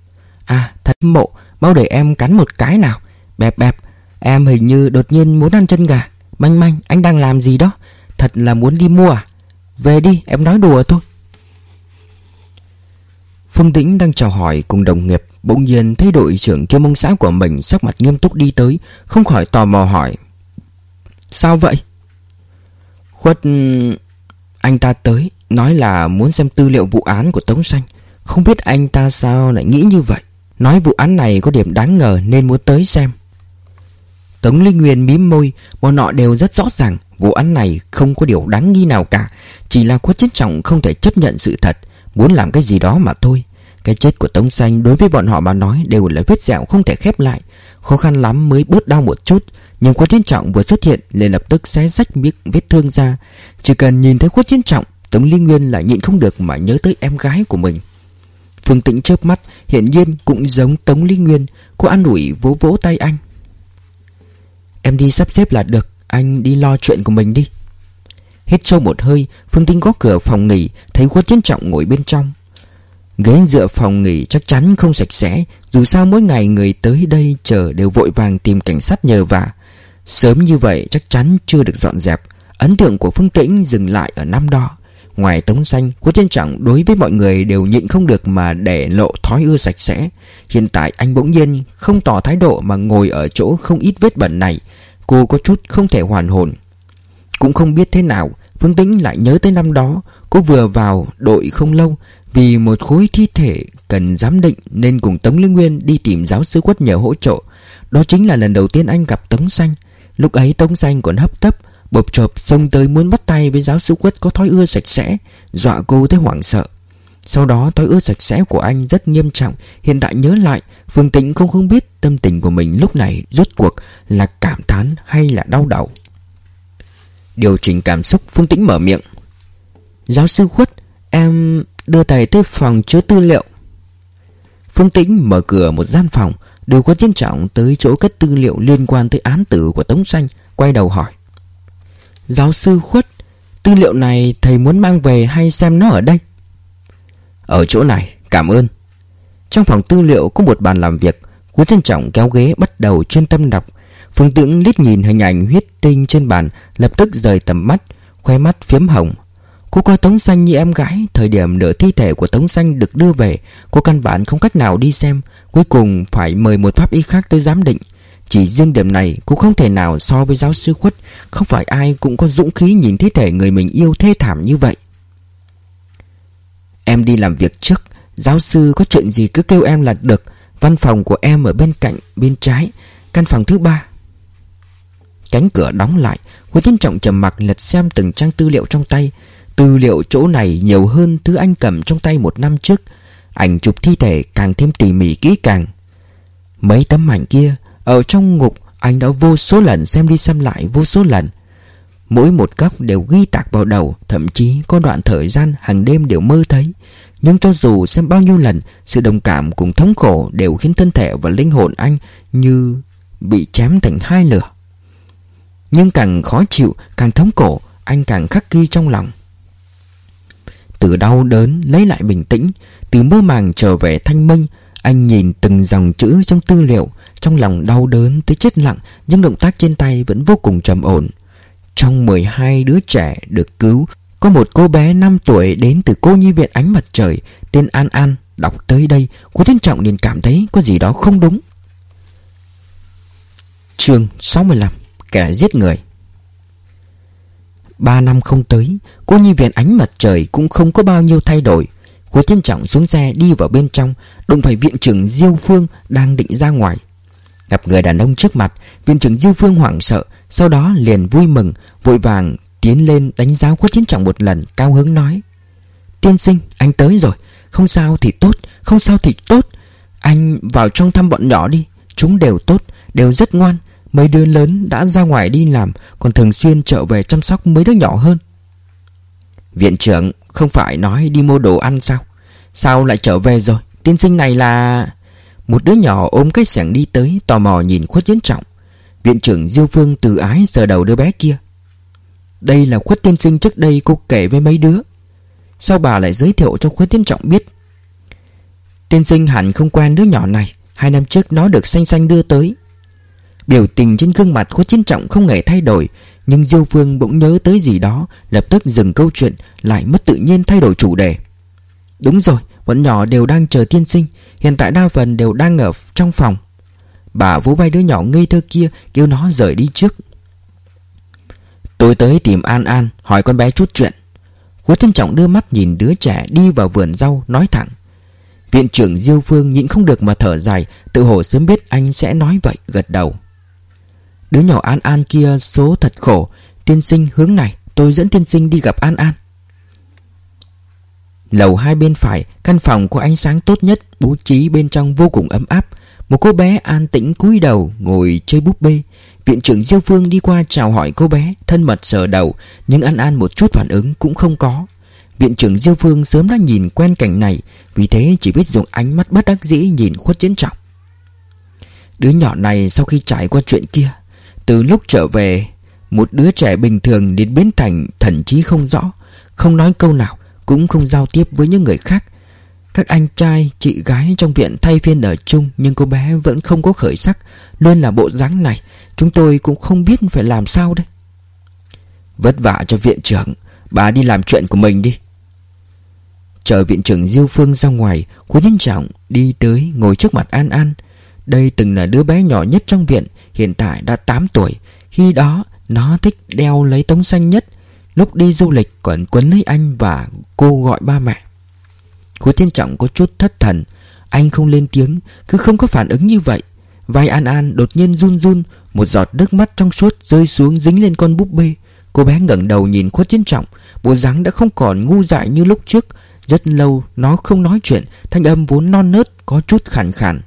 À thật mộ, Mau để em cắn một cái nào. Bẹp bẹp, Em hình như đột nhiên muốn ăn chân gà. Manh manh, anh đang làm gì đó? Thật là muốn đi mua à? Về đi, em nói đùa thôi. Phương Tĩnh đang chào hỏi cùng đồng nghiệp, Bỗng nhiên thấy đội trưởng kiêm mông xã của mình Sắc mặt nghiêm túc đi tới, Không khỏi tò mò hỏi. Sao vậy? Khuất, Anh ta tới. Nói là muốn xem tư liệu vụ án của Tống Xanh. Không biết anh ta sao lại nghĩ như vậy. Nói vụ án này có điểm đáng ngờ nên muốn tới xem. Tống Linh Nguyên mím môi, Bọn họ đều rất rõ ràng Vụ án này không có điều đáng nghi nào cả, Chỉ là khuất chiến trọng không thể chấp nhận sự thật, Muốn làm cái gì đó mà thôi. Cái chết của Tống Xanh đối với bọn họ mà nói Đều là vết dẹo không thể khép lại. Khó khăn lắm mới bớt đau một chút, Nhưng khuất chiến trọng vừa xuất hiện liền lập tức xé rách miếng vết thương ra. Chỉ cần nhìn thấy khuất chiến trọng Tống Lý Nguyên lại nhịn không được mà nhớ tới em gái của mình. Phương Tĩnh chớp mắt Hiện nhiên cũng giống Tống Lý Nguyên, Cô an ủi vỗ vỗ tay anh. Em đi sắp xếp là được, Anh đi lo chuyện của mình đi. Hết sâu một hơi, Phương Tinh gõ cửa phòng nghỉ, Thấy Quách chiến trọng ngồi bên trong. Ghế dựa phòng nghỉ chắc chắn không sạch sẽ, Dù sao mỗi ngày người tới đây chờ đều vội vàng tìm cảnh sát nhờ vả. Sớm như vậy chắc chắn chưa được dọn dẹp, Ấn tượng của Phương Tĩnh dừng lại ở năm đó. Ngoài tống xanh của trên trọng đối với mọi người đều nhịn không được Mà để lộ thói ưa sạch sẽ. Hiện tại anh bỗng nhiên không tỏ thái độ Mà ngồi ở chỗ không ít vết bẩn này. Cô có chút không thể hoàn hồn. Cũng không biết thế nào, Phương Tĩnh lại nhớ tới năm đó, Cô vừa vào đội không lâu, Vì một khối thi thể cần giám định Nên cùng Tống Lương Nguyên đi tìm giáo sư quất nhờ hỗ trợ. Đó chính là lần đầu tiên anh gặp Tống Xanh. Lúc ấy Tống Xanh còn hấp tấp Bộp chộp, xông tới muốn bắt tay với giáo sư quất có thói ưa sạch sẽ, Dọa cô tới hoảng sợ. Sau đó, thói ưa sạch sẽ của anh rất nghiêm trọng. Hiện tại nhớ lại, Phương Tĩnh không không biết tâm tình của mình lúc này Rốt cuộc là cảm thán hay là đau đầu. Điều chỉnh cảm xúc, Phương Tĩnh mở miệng. Giáo sư khuất Em đưa thầy tới phòng chứa tư liệu. Phương Tĩnh mở cửa một gian phòng, Đưa có chiến trọng tới chỗ cất tư liệu liên quan tới án tử của Tống Xanh, Quay đầu hỏi. Giáo sư khuất, Tư liệu này thầy muốn mang về hay xem nó ở đây? Ở chỗ này, cảm ơn. Trong phòng tư liệu có một bàn làm việc Nguyễn Trân Trọng kéo ghế bắt đầu chuyên tâm đọc. Phương Tưởng liếc nhìn hình ảnh huyết tinh trên bàn, Lập tức rời tầm mắt, Khoe mắt phiếm hồng. Cô coi Tống Xanh như em gái, Thời điểm nửa thi thể của Tống Xanh được đưa về, Cô căn bản không cách nào đi xem, Cuối cùng phải mời một pháp y khác tới giám định. Chỉ riêng điểm này cũng không thể nào so với giáo sư khuất. Không phải ai cũng có dũng khí nhìn thi thể người mình yêu thê thảm như vậy. Em đi làm việc trước. Giáo sư có chuyện gì cứ kêu em là được. Văn phòng của em ở bên cạnh, Bên trái. Căn phòng thứ ba. Cánh cửa đóng lại. Nguyễn Tiến Trọng trầm mặc lật xem từng trang tư liệu trong tay. Tư liệu chỗ này nhiều hơn thứ anh cầm trong tay một năm trước. Ảnh chụp thi thể càng thêm tỉ mỉ kỹ càng. Mấy tấm ảnh kia ở trong ngục anh đã vô số lần xem đi xem lại vô số lần. Mỗi một góc đều ghi tạc vào đầu Thậm chí có đoạn thời gian hàng đêm đều mơ thấy. Nhưng cho dù xem bao nhiêu lần Sự đồng cảm cùng thống khổ đều khiến thân thể và linh hồn anh Như bị chém thành hai lửa. Nhưng càng khó chịu, càng thống khổ Anh càng khắc ghi trong lòng. Từ đau đớn lấy lại bình tĩnh Từ mơ màng trở về thanh minh Anh nhìn từng dòng chữ trong tư liệu trong lòng đau đớn tới chết lặng, Nhưng động tác trên tay vẫn vô cùng trầm ổn. Trong 12 đứa trẻ được cứu, Có một cô bé 5 tuổi đến từ cô nhi viện ánh mặt trời, Tên An An, Đọc tới đây Cô Thiên Trọng liền cảm thấy có gì đó không đúng. Chương 65 Kẻ giết người. Ba năm không tới, Cô nhi viện ánh mặt trời cũng không có bao nhiêu thay đổi. Hứa Thiên Trọng xuống xe đi vào bên trong, Đụng phải viện trưởng Diêu Phương đang định ra ngoài. Gặp người đàn ông trước mặt Viện trưởng Diêu Phương hoảng sợ, Sau đó liền vui mừng, Vội vàng tiến lên đánh giá quất chiến Trọng một lần, Cao hứng nói, Tiên sinh, anh tới rồi, Không sao thì tốt, Không sao thì tốt. Anh vào trong thăm bọn nhỏ đi, Chúng đều tốt, Đều rất ngoan, Mấy đứa lớn đã ra ngoài đi làm, Còn thường xuyên trở về chăm sóc mấy đứa nhỏ hơn. Viện trưởng, không phải nói đi mua đồ ăn sao? Sao lại trở về rồi? Tiên sinh này là một đứa nhỏ ôm cái sẻng đi tới Tò mò nhìn khuất chiến trọng. Viện trưởng Diêu Phương từ ái sờ đầu đứa bé kia. Đây là khuất tiên sinh trước đây cô kể với mấy đứa. Sao bà lại giới thiệu cho khuất tiến trọng biết? Tiên sinh hẳn không quen đứa nhỏ này. Hai năm trước nó được xanh xanh đưa tới. Biểu tình trên gương mặt khuất chiến trọng không hề thay đổi Nhưng Diêu Phương bỗng nhớ tới gì đó Lập tức dừng câu chuyện Lại mất tự nhiên thay đổi chủ đề. Đúng rồi, bọn nhỏ đều đang chờ tiên sinh. Hiện tại đa phần đều đang ở trong phòng. Bà vỗ vai đứa nhỏ ngây thơ kia Kêu nó rời đi trước. Tôi tới tìm An An, Hỏi con bé chút chuyện. Cuối Thiên Trọng đưa mắt nhìn đứa trẻ đi vào vườn rau, Nói thẳng. Viện trưởng Diêu Phương nhịn không được mà thở dài, Tự hồ sớm biết anh sẽ nói vậy, gật đầu. Đứa nhỏ An An kia số thật khổ. Tiên sinh, hướng này, Tôi dẫn tiên sinh đi gặp An An. Lầu hai bên phải, Căn phòng có ánh sáng tốt nhất, Bố trí bên trong vô cùng ấm áp. Một cô bé an tĩnh cúi đầu Ngồi chơi búp bê. Viện trưởng Diêu Phương đi qua chào hỏi cô bé, Thân mật sờ đầu, Nhưng An An một chút phản ứng cũng không có. Viện trưởng Diêu Phương sớm đã nhìn quen cảnh này, Vì thế chỉ biết dùng ánh mắt bất đắc dĩ nhìn khuất chiến trọng. Đứa nhỏ này sau khi trải qua chuyện kia, từ lúc trở về, Một đứa trẻ bình thường đến Bến Thành Thần trí không rõ, Không nói câu nào. Cũng không giao tiếp với những người khác. Các anh trai, chị gái trong viện thay phiên ở chung Nhưng cô bé vẫn không có khởi sắc Luôn là bộ dáng này. Chúng tôi cũng không biết phải làm sao đây. Vất vả cho viện trưởng Bà đi làm chuyện của mình đi. Chờ viện trưởng Diêu Phương ra ngoài Cô nhân trọng đi tới ngồi trước mặt An An. Đây từng là đứa bé nhỏ nhất trong viện Hiện tại đã 8 tuổi. Khi đó nó thích đeo lấy tống xanh nhất Lúc đi du lịch, còn quấn lấy anh và cô gọi ba mẹ. Cô Thiên Trọng có chút thất thần. Anh không lên tiếng, Cứ không có phản ứng như vậy. Vai An An đột nhiên run run, Một giọt nước mắt trong suốt rơi xuống dính lên con búp bê. Cô bé ngẩng đầu nhìn khuất chiến trọng, Bộ dáng đã không còn ngu dại như lúc trước. Rất lâu, nó không nói chuyện, Thanh âm vốn non nớt, có chút khàn khàn.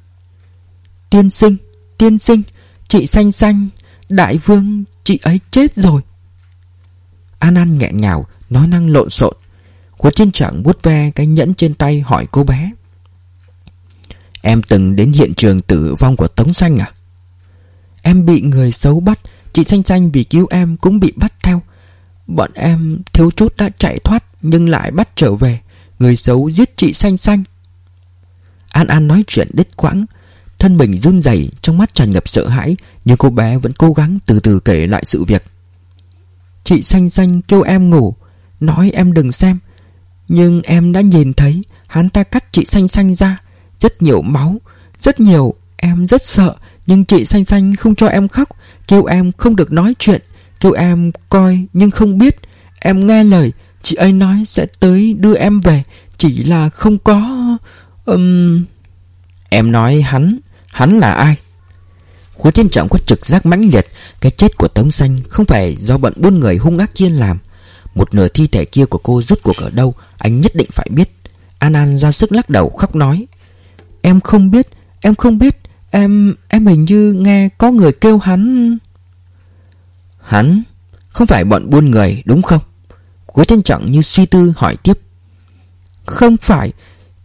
Tiên sinh Tiên sinh, Chị xanh xanh, Đại vương, Chị ấy chết rồi. An An nghẹn ngào Nói năng lộn xộn. Khuất trên trọng vuốt ve cái nhẫn trên tay hỏi cô bé. Em từng đến hiện trường tử vong của Tống Xanh à? Em bị người xấu bắt, Chị Xanh Xanh vì cứu em cũng bị bắt theo. Bọn em thiếu chút đã chạy thoát, Nhưng lại bắt trở về. Người xấu giết chị Xanh Xanh. An An nói chuyện đứt quãng. Thân mình run rẩy, Trong mắt tràn ngập sợ hãi, Nhưng cô bé vẫn cố gắng từ từ kể lại sự việc. Chị Xanh Xanh kêu em ngủ, Nói em đừng xem. Nhưng em đã nhìn thấy, Hắn ta cắt chị Xanh Xanh ra, Rất nhiều máu, Rất nhiều, Em rất sợ. Nhưng chị Xanh Xanh không cho em khóc, Kêu em không được nói chuyện, Kêu em coi nhưng không biết. Em nghe lời, Chị ấy nói sẽ tới đưa em về, Chỉ là không có um... Em nói hắn Hắn là ai? Khối thiên trọng có trực giác mãnh liệt cái chết của Tống Xanh không phải do bọn buôn người hung ác chiên làm. Một nửa thi thể kia của cô rút cuộc ở đâu, Anh nhất định phải biết. An An ra sức lắc đầu khóc nói, Em không biết, Em không biết, Em em hình như nghe có người kêu hắn. Hắn? Không phải bọn buôn người, đúng không? Cố Thiên Trọng như suy tư hỏi tiếp. Không phải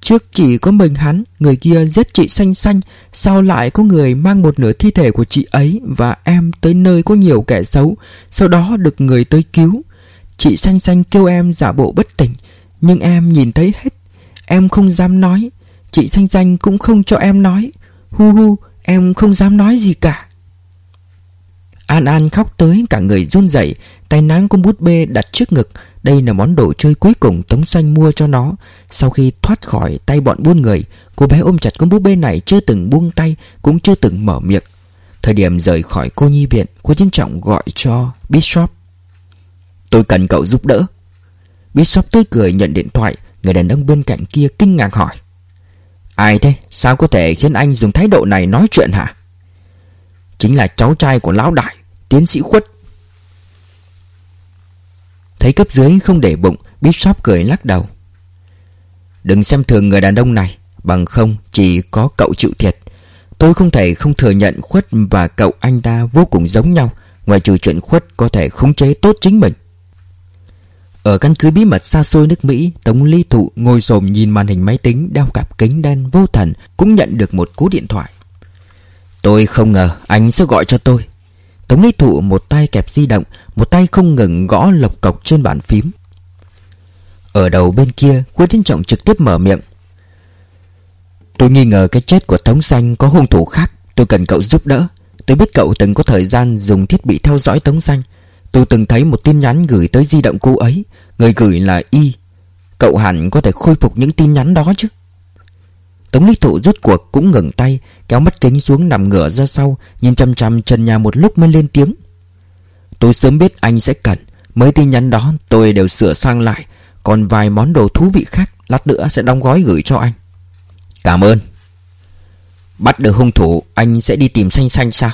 Trước chỉ có mình hắn Người kia giết chị xanh xanh Sau lại có người mang một nửa thi thể của chị ấy Và em tới nơi có nhiều kẻ xấu Sau đó được người tới cứu. Chị xanh xanh kêu em giả bộ bất tỉnh Nhưng em nhìn thấy hết. Em không dám nói. Chị xanh xanh cũng không cho em nói. Hu hu em không dám nói gì cả. An An khóc tới cả người run rẩy, tay nắng con bút bê đặt trước ngực. Đây là món đồ chơi cuối cùng Tống Xanh mua cho nó. Sau khi thoát khỏi tay bọn buôn người, cô bé ôm chặt con búp bê này chưa từng buông tay, cũng chưa từng mở miệng. Thời điểm rời khỏi cô nhi viện, cô trân trọng gọi cho Bishop. Tôi cần cậu giúp đỡ. Bishop tươi cười nhận điện thoại, người đàn ông bên cạnh kia kinh ngạc hỏi. Ai thế? Sao có thể khiến anh dùng thái độ này nói chuyện hả? Chính là cháu trai của lão đại Tiến sĩ khuất Thấy cấp dưới không để bụng, Bishop cười lắc đầu. Đừng xem thường người đàn ông này, Bằng không chỉ có cậu chịu thiệt. Tôi không thể không thừa nhận Khuất và cậu anh ta vô cùng giống nhau, Ngoài trừ chuyện Khuất có thể khống chế tốt chính mình. Ở căn cứ bí mật xa xôi nước Mỹ, Tống Ly Thụ ngồi xồm nhìn màn hình máy tính Đeo cặp kính đen vô thần, Cũng nhận được một cú điện thoại. Tôi không ngờ anh sẽ gọi cho tôi. Tống Lý Thụ một tay kẹp di động, Một tay không ngừng gõ lộc cọc trên bàn phím. Ở đầu bên kia Quân Thiên Trọng trực tiếp mở miệng. Tôi nghi ngờ cái chết của Tống Xanh có hung thủ khác, Tôi cần cậu giúp đỡ. Tôi biết cậu từng có thời gian dùng thiết bị theo dõi Tống Xanh. Tôi từng thấy một tin nhắn gửi tới di động cô ấy. Người gửi là Y. Cậu hẳn có thể khôi phục những tin nhắn đó chứ? Tống Lý Thụ rút cuộc cũng ngừng tay, Kéo mắt kính xuống nằm ngửa ra sau, Nhìn chăm chăm trần nhà một lúc mới lên tiếng. Tôi sớm biết anh sẽ cần Mấy tin nhắn đó tôi đều sửa sang lại, Còn vài món đồ thú vị khác Lát nữa sẽ đóng gói gửi cho anh. Cảm ơn. Bắt được hung thủ, Anh sẽ đi tìm xanh xanh sao?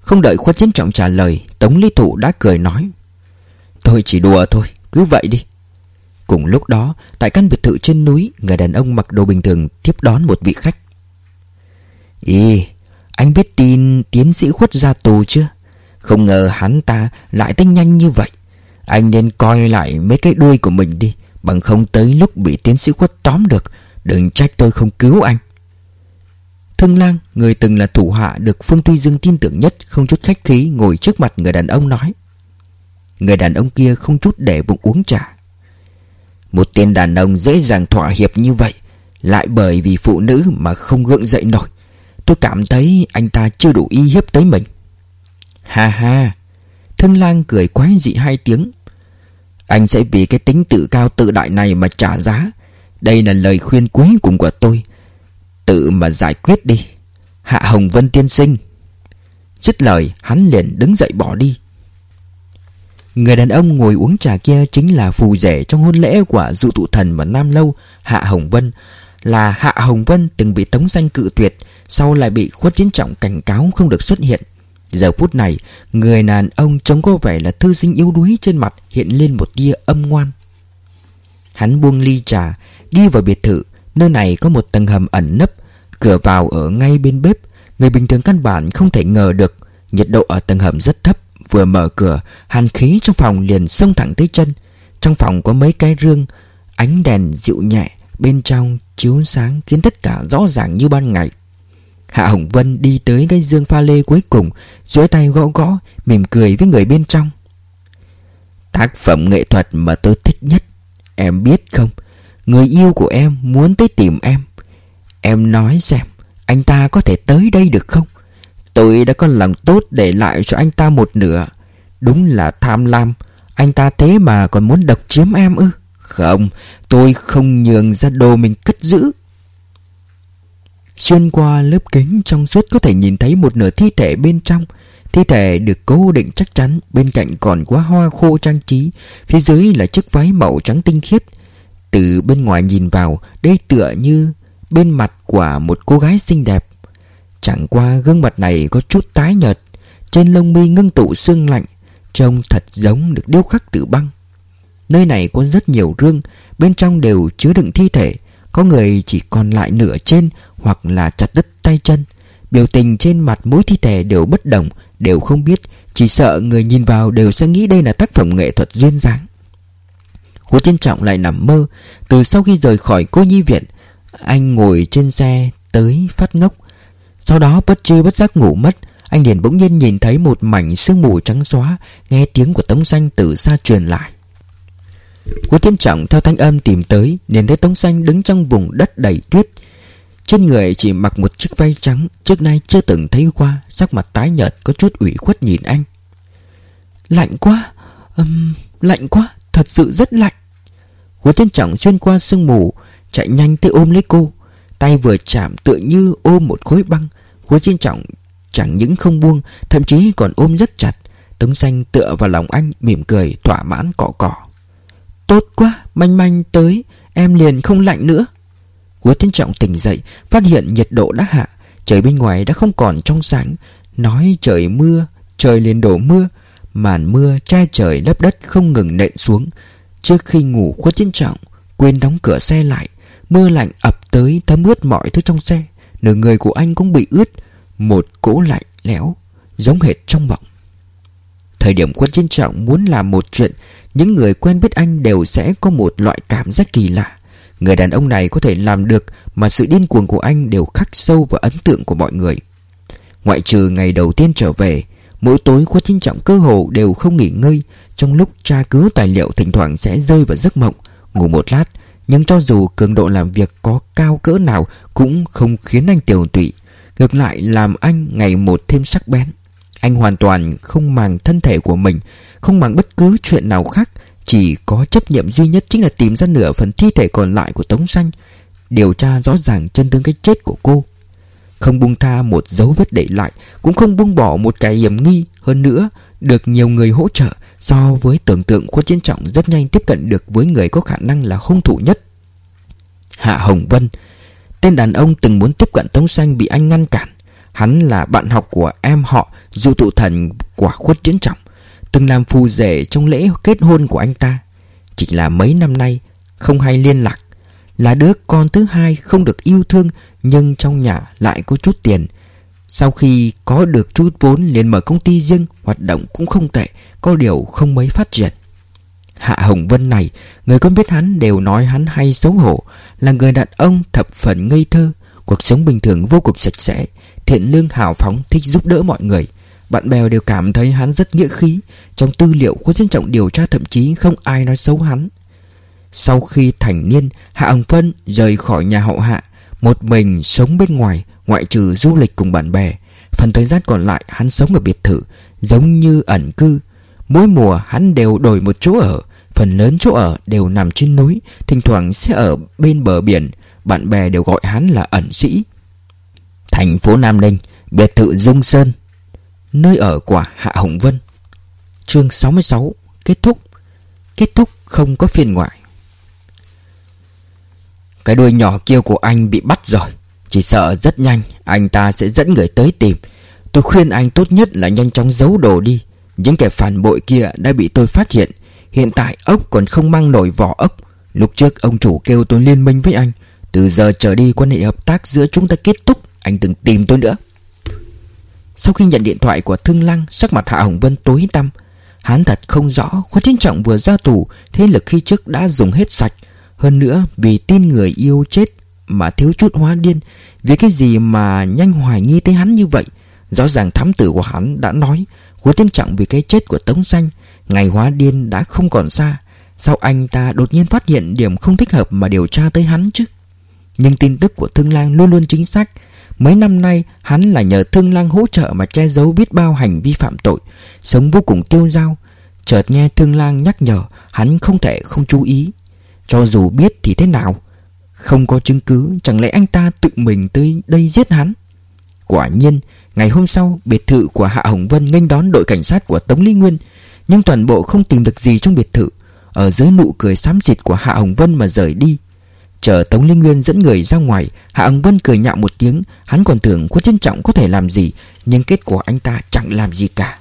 Không đợi khuất chiến trọng trả lời, Tống Lý Thụ đã cười nói. Tôi chỉ đùa thôi, Cứ vậy đi. Cùng lúc đó, Tại căn biệt thự trên núi, Người đàn ông mặc đồ bình thường Tiếp đón một vị khách. Ý, Anh biết tin tiến sĩ khuất ra tù chưa? Không ngờ hắn ta lại tinh nhanh như vậy. Anh nên coi lại mấy cái đuôi của mình đi, Bằng không tới lúc bị tiến sĩ khuất tóm được, Đừng trách tôi không cứu anh. Thương lang, Người từng là thủ hạ được Phương Tuy Dương tin tưởng nhất, Không chút khách khí ngồi trước mặt người đàn ông nói. Người đàn ông kia không chút để bụng uống trà một tên đàn ông dễ dàng thỏa hiệp như vậy, Lại bởi vì phụ nữ mà không gượng dậy nổi. Tôi cảm thấy anh ta chưa đủ y hiếp tới mình. Ha ha Thân lang cười quái dị hai tiếng. Anh sẽ vì cái tính tự cao tự đại này mà trả giá. Đây là lời khuyên cuối cùng của tôi. Tự mà giải quyết đi. Hạ Hồng Vân tiên sinh. Dứt lời, hắn liền đứng dậy bỏ đi. Người đàn ông ngồi uống trà kia chính là phù rể trong hôn lễ của dụ tụ thần và Nam Lâu, Hạ Hồng Vân. Là Hạ Hồng Vân từng bị Tống Danh cự tuyệt, Sau lại bị khuất chiến trọng cảnh cáo không được xuất hiện. Giờ phút này Người đàn ông trông có vẻ là thư sinh yếu đuối trên mặt Hiện lên một tia âm ngoan. Hắn buông ly trà Đi vào biệt thự. Nơi này có một tầng hầm ẩn nấp Cửa vào ở ngay bên bếp. Người bình thường căn bản không thể ngờ được Nhiệt độ ở tầng hầm rất thấp. Vừa mở cửa, Hàn khí trong phòng liền xông thẳng tới chân. Trong phòng có mấy cái rương, Ánh đèn dịu nhẹ, Bên trong chiếu sáng khiến tất cả rõ ràng như ban ngày. Hạ Hồng Vân đi tới cái dương pha lê cuối cùng, duỗi tay gõ gõ, Mỉm cười với người bên trong. Tác phẩm nghệ thuật mà tôi thích nhất, Em biết không? Người yêu của em muốn tới tìm em. Em nói xem, Anh ta có thể tới đây được không? Tôi đã có lòng tốt để lại cho anh ta một nửa. Đúng là tham lam. Anh ta thế mà còn muốn độc chiếm em ư? Không, Tôi không nhường ra đồ mình cất giữ. Xuyên qua lớp kính trong suốt có thể nhìn thấy một nửa thi thể bên trong. Thi thể được cố định chắc chắn, Bên cạnh còn quá hoa khô trang trí. Phía dưới là chiếc váy màu trắng tinh khiết. Từ bên ngoài nhìn vào, Đây tựa như bên mặt của một cô gái xinh đẹp. Chẳng qua gương mặt này có chút tái nhợt, Trên lông mi ngưng tụ sương lạnh, Trông thật giống được điêu khắc từ băng. Nơi này có rất nhiều rương, Bên trong đều chứa đựng thi thể, Có người chỉ còn lại nửa trên Hoặc là chặt đứt tay chân. Biểu tình trên mặt mỗi thi thể đều bất đồng, Đều không biết, Chỉ sợ người nhìn vào đều sẽ nghĩ đây là tác phẩm nghệ thuật duyên dáng. Hồ Trân Trọng lại nằm mơ, Từ sau khi rời khỏi cô nhi viện, Anh ngồi trên xe tới phát ngốc. Sau đó bất chi bất giác ngủ mất Anh liền bỗng nhiên nhìn thấy một mảnh sương mù trắng xóa Nghe tiếng của Tống Xanh từ xa truyền lại. Cô Thiên Trọng theo thanh âm tìm tới Nhìn thấy Tống Xanh đứng trong vùng đất đầy tuyết. Trên người chỉ mặc một chiếc váy trắng Trước nay chưa từng thấy qua Sắc mặt tái nhợt có chút ủy khuất nhìn anh. Lạnh quá um, Lạnh quá Thật sự rất lạnh. Cô Thiên Trọng xuyên qua sương mù Chạy nhanh tới ôm lấy cô. Tay vừa chạm tựa như ôm một khối băng Khối trên Trọng chẳng những không buông Thậm chí còn ôm rất chặt. Tống xanh tựa vào lòng anh Mỉm cười thỏa mãn cọ cọ. Tốt quá, manh manh tới Em liền không lạnh nữa. Hứa Thiên Trọng tỉnh dậy Phát hiện nhiệt độ đã hạ Trời bên ngoài đã không còn trong sáng. Nói trời mưa, trời liền đổ mưa Màn mưa che trời lấp đất không ngừng nện xuống. Trước khi ngủ Khuất Thiên Trọng Quên đóng cửa xe lại Mưa lạnh ập tới thấm ướt mọi thứ trong xe, Nửa người của anh cũng bị ướt, Một cỗ lạnh lẽo, Giống hệt trong mộng. Thời điểm Quân Chiến Trọng muốn làm một chuyện, những người quen biết anh đều sẽ có một loại cảm giác kỳ lạ. Người đàn ông này có thể làm được Mà sự điên cuồng của anh đều khắc sâu vào ấn tượng của mọi người. Ngoại trừ ngày đầu tiên trở về, Mỗi tối quân chiến Trọng cơ hồ đều không nghỉ ngơi, Trong lúc tra cứu tài liệu thỉnh thoảng sẽ rơi vào giấc mộng, Ngủ một lát nhưng cho dù cường độ làm việc có cao cỡ nào Cũng không khiến anh tiểu tụy. Ngược lại làm anh ngày một thêm sắc bén. Anh hoàn toàn không màng thân thể của mình, không màng bất cứ chuyện nào khác, Chỉ có chấp nhiệm duy nhất chính là tìm ra nửa phần thi thể còn lại của Tống Xanh, Điều tra rõ ràng chân tướng cái chết của cô. Không buông tha một dấu vết để lại, Cũng không buông bỏ một cái hiểm nghi. Hơn nữa, Được nhiều người hỗ trợ. So với tưởng tượng khuất chiến trọng, Rất nhanh tiếp cận được với người có khả năng là hung thủ nhất. Hạ Hồng Vân, Tên đàn ông từng muốn tiếp cận Tống Xanh bị anh ngăn cản. Hắn là bạn học của em họ du tụ thần của khuất chiến trọng, Từng làm phù rể trong lễ kết hôn của anh ta. Chỉ là mấy năm nay, Không hay liên lạc. Là đứa con thứ hai không được yêu thương, Nhưng trong nhà lại có chút tiền. Sau khi có được chút vốn liền mở công ty riêng, Hoạt động cũng không tệ, Có điều không mấy phát triển. Hạ Hồng Vân này, Người con biết hắn đều nói hắn hay xấu hổ, Là người đàn ông thập phần ngây thơ, Cuộc sống bình thường vô cùng sạch sẽ, Thiện lương hào phóng, thích giúp đỡ mọi người. Bạn bè đều cảm thấy hắn rất nghĩa khí, Trong tư liệu của dân trọng điều tra thậm chí không ai nói xấu hắn. Sau khi thành niên, Hạ Hồng vân rời khỏi nhà hậu hạ, Một mình sống bên ngoài Ngoại trừ du lịch cùng bạn bè, Phần thời gian còn lại hắn sống ở biệt thự, Giống như ẩn cư. Mỗi mùa hắn đều đổi một chỗ ở, Phần lớn chỗ ở đều nằm trên núi, Thỉnh thoảng sẽ ở bên bờ biển. Bạn bè đều gọi hắn là ẩn sĩ. Thành phố Nam Ninh, Biệt thự Dung Sơn, Nơi ở của Hạ Hồng Vân. Chương 66 Kết thúc. Kết thúc không có phiên ngoại. Cái đuôi nhỏ kia của anh bị bắt rồi. Chỉ sợ rất nhanh, Anh ta sẽ dẫn người tới tìm. Tôi khuyên anh tốt nhất là nhanh chóng giấu đồ đi. Những kẻ phản bội kia đã bị tôi phát hiện. Hiện tại ốc còn không mang nổi vỏ ốc. Lúc trước ông chủ kêu tôi liên minh với anh. Từ giờ trở đi, quan hệ hợp tác giữa chúng ta kết thúc. Anh đừng tìm tôi nữa. Sau khi nhận điện thoại của Thương Lăng, Sắc mặt Hạ Hồng Vân tối tăm. Hắn thật không rõ Khuất Chiến Trọng vừa ra tù, Thế lực khi trước đã dùng hết sạch. Hơn nữa, vì tin người yêu chết mà thiếu chút hóa điên. Vì cái gì mà nhanh hoài nghi tới hắn như vậy? Rõ ràng thám tử của hắn đã nói, Hứa tiên Trọng vì cái chết của Tống Xanh Ngày hóa điên đã không còn xa. Sao anh ta đột nhiên phát hiện điểm không thích hợp mà điều tra tới hắn chứ? Nhưng tin tức của Thương Lang luôn luôn chính xác. Mấy năm nay, hắn là nhờ Thương Lang hỗ trợ mà che giấu biết bao hành vi phạm tội, Sống vô cùng tiêu dao. Chợt nghe Thương Lang nhắc nhở, Hắn không thể không chú ý. Cho dù biết thì thế nào không có chứng cứ, Chẳng lẽ anh ta tự mình tới đây giết hắn? Quả nhiên, Ngày hôm sau, Biệt thự của Hạ Hồng Vân nghênh đón đội cảnh sát của Tống Lý Nguyên, Nhưng toàn bộ không tìm được gì trong biệt thự. Ở dưới nụ cười xám xịt của Hạ Hồng Vân mà rời đi. Chờ Tống Linh Nguyên dẫn người ra ngoài, Hạ Hồng Vân cười nhạo một tiếng, Hắn còn tưởng có trân trọng có thể làm gì, Nhưng kết quả anh ta chẳng làm gì cả.